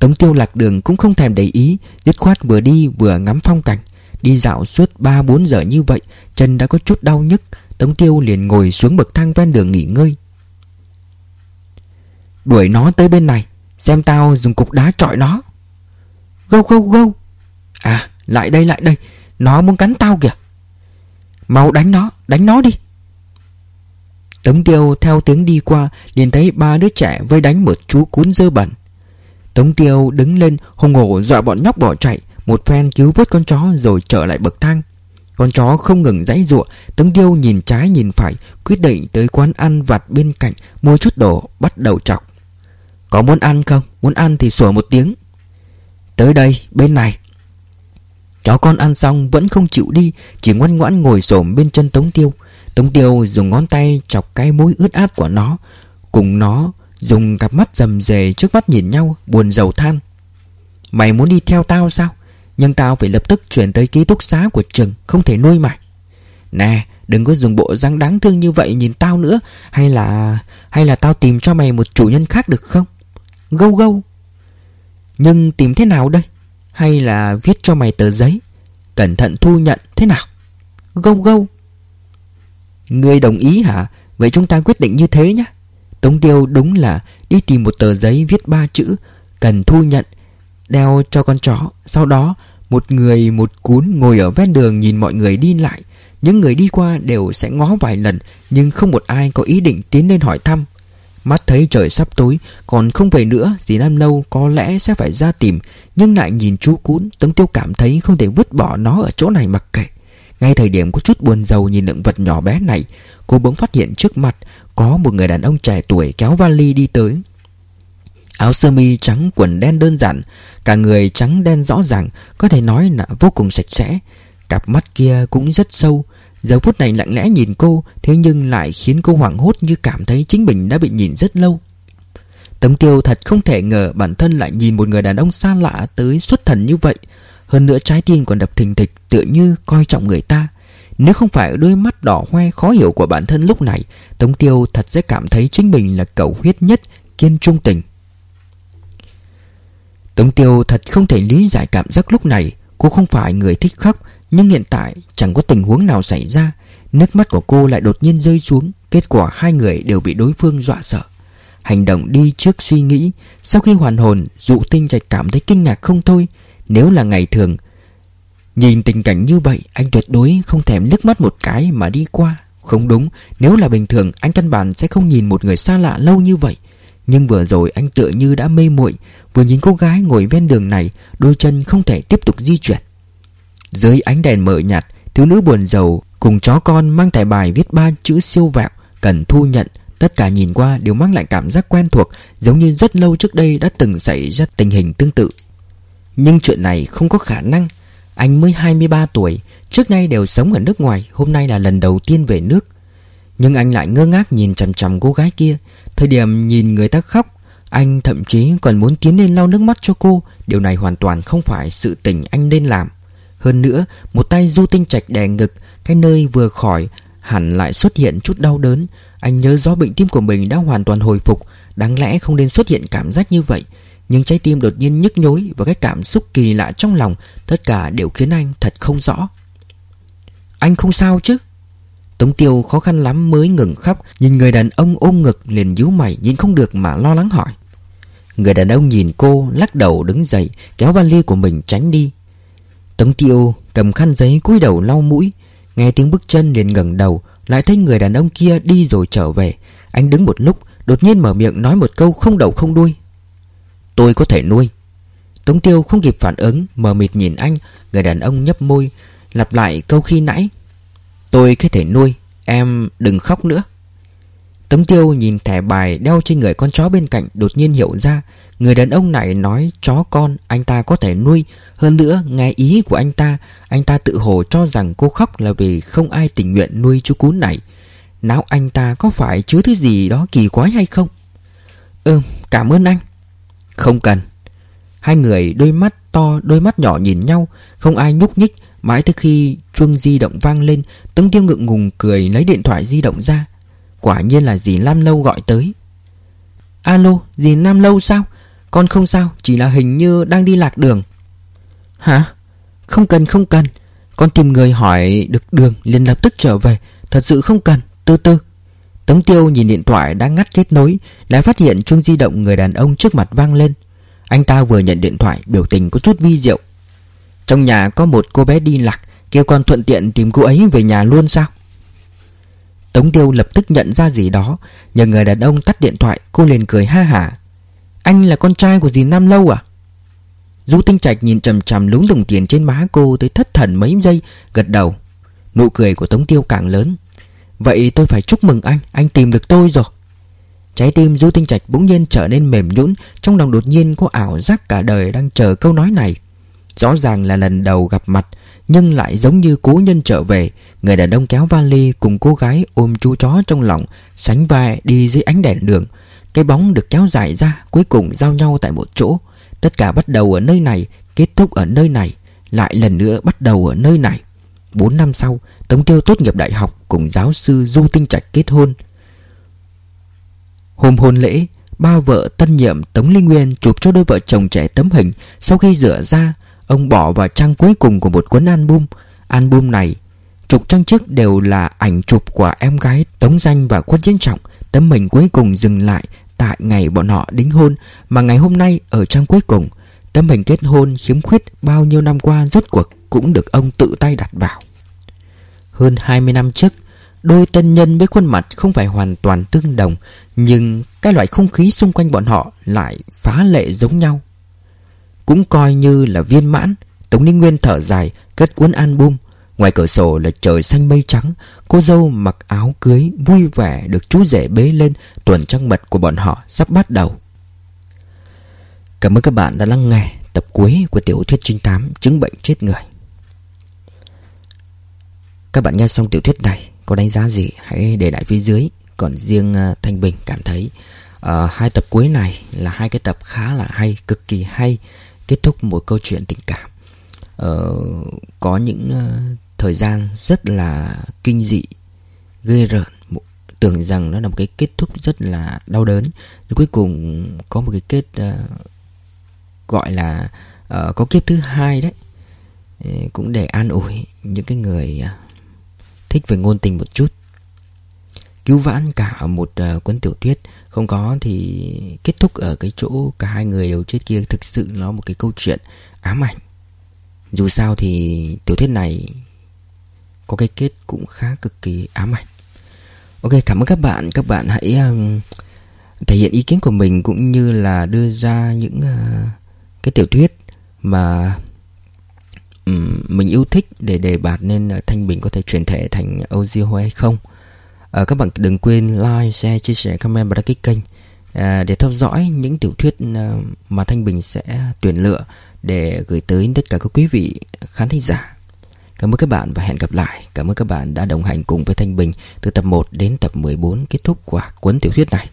Tống tiêu lạc đường cũng không thèm để ý Dứt khoát vừa đi vừa ngắm phong cảnh. Đi dạo suốt 3-4 giờ như vậy Chân đã có chút đau nhức. Tống tiêu liền ngồi xuống bậc thang ven đường nghỉ ngơi. Đuổi nó tới bên này Xem tao dùng cục đá trọi nó. Gâu gâu gâu. À lại đây lại đây Nó muốn cắn tao kìa. Mau đánh nó, đánh nó đi. Tống tiêu theo tiếng đi qua liền thấy ba đứa trẻ vây đánh một chú cún dơ bẩn. Tống tiêu đứng lên hùng hổ dọa bọn nhóc bỏ chạy Một phen cứu vớt con chó rồi trở lại bậc thang. Con chó không ngừng giãy giụa Tống tiêu nhìn trái nhìn phải Quyết định tới quán ăn vặt bên cạnh Mua chút đồ bắt đầu chọc. Có muốn ăn không? Muốn ăn thì sủa một tiếng. Tới đây, bên này. Chó con ăn xong vẫn không chịu đi Chỉ ngoan ngoãn ngồi xổm bên chân Tống Tiêu. Tống Tiêu dùng ngón tay chọc cái mũi ướt át của nó Cùng nó dùng cặp mắt rầm rề trước mắt nhìn nhau, Buồn rầu than. Mày muốn đi theo tao sao? Nhưng tao phải lập tức chuyển tới ký túc xá của trường, Không thể nuôi mày. Nè, đừng có dùng bộ răng đáng thương như vậy nhìn tao nữa. Hay là Hay là tao tìm cho mày một chủ nhân khác được không? Gâu gâu. Nhưng tìm thế nào đây? Hay là viết cho mày tờ giấy? Cẩn thận thu nhận thế nào? Gâu gâu. Ngươi đồng ý hả? Vậy chúng ta quyết định như thế nhé Tống tiêu đúng là đi tìm một tờ giấy viết ba chữ, Cần thu nhận, Đeo cho con chó. Sau đó, một người, một cún ngồi ở ven đường nhìn mọi người đi lại. Những người đi qua đều sẽ ngó vài lần, Nhưng không một ai có ý định tiến lên hỏi thăm. Mắt thấy trời sắp tối, Còn không về nữa Dì Nam Lâu có lẽ sẽ phải ra tìm, Nhưng lại nhìn chú cún. Tống Tiêu cảm thấy không thể vứt bỏ nó ở chỗ này mặc kệ. Ngay thời điểm có chút buồn giàu nhìn động vật nhỏ bé này, Cô bỗng phát hiện trước mặt có một người đàn ông trẻ tuổi kéo vali đi tới. Áo sơ mi trắng quần đen đơn giản, Cả người trắng đen rõ ràng, Có thể nói là vô cùng sạch sẽ. Cặp mắt kia cũng rất sâu. Giờ phút này lặng lẽ nhìn cô, Thế nhưng lại khiến cô hoảng hốt như cảm thấy chính mình đã bị nhìn rất lâu. Tống tiêu thật không thể ngờ bản thân lại nhìn một người đàn ông xa lạ tới xuất thần như vậy. Hơn nữa trái tim còn đập thình thịch, tựa như coi trọng người ta. Nếu không phải đôi mắt đỏ hoe khó hiểu của bản thân lúc này Tống tiêu thật sẽ cảm thấy chính mình là cầu huyết nhất, kiên trung tình. Tống tiêu thật không thể lý giải cảm giác lúc này. Cô không phải người thích khóc Nhưng hiện tại chẳng có tình huống nào xảy ra. Nước mắt của cô lại đột nhiên rơi xuống Kết quả hai người đều bị đối phương dọa sợ. Hành động đi trước suy nghĩ Sau khi hoàn hồn Dụ tinh trạch cảm thấy kinh ngạc không thôi. Nếu là ngày thường Nhìn tình cảnh như vậy, Anh tuyệt đối không thèm liếc mắt một cái mà đi qua. Không đúng, Nếu là bình thường, Anh căn bản sẽ không nhìn một người xa lạ lâu như vậy. Nhưng vừa rồi anh tựa như đã mê muội, Vừa nhìn cô gái ngồi ven đường này, Đôi chân không thể tiếp tục di chuyển. Dưới ánh đèn mờ nhạt, Thiếu nữ buồn giàu cùng chó con mang thẻ bài viết ba chữ siêu vẹo, Cần thu nhận. Tất cả nhìn qua đều mang lại cảm giác quen thuộc, Giống như rất lâu trước đây đã từng xảy ra tình hình tương tự. Nhưng chuyện này không có khả năng. Anh mới 23 tuổi, Trước nay đều sống ở nước ngoài, Hôm nay là lần đầu tiên về nước. Nhưng anh lại ngơ ngác nhìn chằm chằm cô gái kia. Thời điểm nhìn người ta khóc, Anh thậm chí còn muốn tiến lên lau nước mắt cho cô. Điều này hoàn toàn không phải sự tình anh nên làm. Hơn nữa, Một tay du tinh trạch đè ngực, Cái nơi vừa khỏi Hẳn lại xuất hiện chút đau đớn. Anh nhớ rõ bệnh tim của mình đã hoàn toàn hồi phục, Đáng lẽ không nên xuất hiện cảm giác như vậy. Nhưng trái tim đột nhiên nhức nhối Và cái cảm xúc kỳ lạ trong lòng, Tất cả đều khiến anh thật không rõ. Anh không sao chứ? Tống tiêu khó khăn lắm mới ngừng khóc, Nhìn người đàn ông ôm ngực liền nhíu mày Nhìn không được mà lo lắng hỏi. Người đàn ông nhìn cô, lắc đầu, đứng dậy, Kéo vali của mình tránh đi. Tống tiêu cầm khăn giấy cúi đầu lau mũi, Nghe tiếng bước chân liền ngẩng đầu, lại thấy người đàn ông kia đi rồi trở về. Anh đứng một lúc, Đột nhiên mở miệng nói một câu không đầu không đuôi. Tôi có thể nuôi. Tống tiêu không kịp phản ứng, Mờ mịt nhìn anh, Người đàn ông nhấp môi, Lặp lại câu khi nãy. Tôi có thể nuôi, Em đừng khóc nữa. Tống tiêu nhìn thẻ bài đeo trên người con chó bên cạnh Đột nhiên hiểu ra, Người đàn ông này nói, chó con, anh ta có thể nuôi. Hơn nữa, nghe ý của anh ta Anh ta tự hồ cho rằng cô khóc là vì không ai tình nguyện nuôi chú cún này. Não anh ta có phải chứa thứ gì đó kỳ quái hay không? Ừ cảm ơn anh. Không cần. Hai người đôi mắt to, đôi mắt nhỏ nhìn nhau, Không ai nhúc nhích. Mãi tới khi chuông di động vang lên, Tống tiêu ngượng ngùng cười lấy điện thoại di động ra. Quả nhiên là dì Lam Lâu gọi tới. Alo, dì Nam Lâu sao? Con không sao, Chỉ là hình như đang đi lạc đường. Hả? Không cần không cần. Con tìm người hỏi được đường liền lập tức trở về. Thật sự không cần. Từ từ. Tống tiêu nhìn điện thoại đang ngắt kết nối Lại phát hiện chuông di động người đàn ông trước mặt vang lên. Anh ta vừa nhận điện thoại, Biểu tình có chút vi diệu. Trong nhà có một cô bé đi lạc, Kêu con thuận tiện tìm cô ấy về nhà luôn sao? Tống tiêu lập tức nhận ra gì đó, Nhờ người đàn ông tắt điện thoại, Cô liền cười ha hả. Anh là con trai của dì Nam Lâu à? Du Tinh Trạch nhìn chầm chằm lúng đồng tiền trên má cô tới thất thần mấy giây, Gật đầu. Nụ cười của Tống Tiêu càng lớn. Vậy tôi phải chúc mừng anh Anh tìm được tôi rồi. Trái tim Du Tinh Trạch bỗng nhiên trở nên mềm nhũn, Trong lòng đột nhiên có ảo giác cả đời đang chờ câu nói này. Rõ ràng là lần đầu gặp mặt, Nhưng lại giống như cố nhân trở về. Người đàn ông kéo vali cùng cô gái ôm chú chó trong lòng, Sánh vai đi dưới ánh đèn đường. Cái bóng được kéo dài ra, Cuối cùng giao nhau tại một chỗ. Tất cả bắt đầu ở nơi này, Kết thúc ở nơi này, Lại lần nữa bắt đầu ở nơi này. 4 năm sau, Tống Tiêu tốt nghiệp đại học Cùng giáo sư Du Tinh Trạch kết hôn. Hôm hôn lễ, Ba vợ tân nhiệm Tống Linh Nguyên Chụp cho đôi vợ chồng trẻ tấm hình. Sau khi rửa ra Ông bỏ vào trang cuối cùng của một cuốn album. Album này chục trang trước đều là ảnh chụp của em gái Tống Danh và Quân Chiến Trọng. Tấm hình cuối cùng dừng lại tại ngày bọn họ đính hôn, Mà ngày hôm nay ở trang cuối cùng Tấm hình kết hôn khiếm khuyết bao nhiêu năm qua rốt cuộc cũng được ông tự tay đặt vào. Hơn 20 năm trước, Đôi tân nhân với khuôn mặt không phải hoàn toàn tương đồng, Nhưng cái loại không khí xung quanh bọn họ lại phá lệ giống nhau. Cũng coi như là viên mãn, Tống Ninh Nguyên thở dài, Cất cuốn album. Ngoài cửa sổ là trời xanh mây trắng, Cô dâu mặc áo cưới vui vẻ Được chú rể bế lên, Tuần trăng mật của bọn họ sắp bắt đầu. Cảm ơn các bạn đã lắng nghe Tập cuối của tiểu thuyết trinh tám Chứng bệnh chết người. Các bạn nghe xong tiểu thuyết này Có đánh giá gì hãy để lại phía dưới. Còn riêng à, Thanh Bình cảm thấy uh, Hai tập cuối này là hai cái tập khá là hay Cực kỳ hay Kết thúc một câu chuyện tình cảm. Uh, Có những uh, thời gian rất là kinh dị Ghê rợn Tưởng rằng nó là một cái kết thúc rất là đau đớn. Nhưng cuối cùng có một cái kết uh, Gọi là uh, có kiếp thứ hai đấy. Cũng để an ủi những cái người à, thích về ngôn tình một chút. Cứu vãn cả một uh, cuốn tiểu thuyết. Không có thì kết thúc ở cái chỗ cả hai người đều chết kia thực sự nó một cái câu chuyện ám ảnh. Dù sao thì tiểu thuyết này có cái kết cũng khá cực kỳ ám ảnh. Ok cảm ơn các bạn. Các bạn hãy um, thể hiện ý kiến của mình cũng như là đưa ra những uh, cái tiểu thuyết mà ừ, mình yêu thích để đề bạt nên Thanh Bình có thể chuyển thể thành audio hay không. À, các bạn đừng quên like, share, chia sẻ, comment và đăng ký kênh à, để theo dõi những tiểu thuyết à, mà Thanh Bình sẽ tuyển lựa để gửi tới tất cả các quý vị khán thính giả. Cảm ơn các bạn và hẹn gặp lại. Cảm ơn các bạn đã đồng hành cùng với Thanh Bình từ tập 1 đến tập 14 kết thúc của cuốn tiểu thuyết này.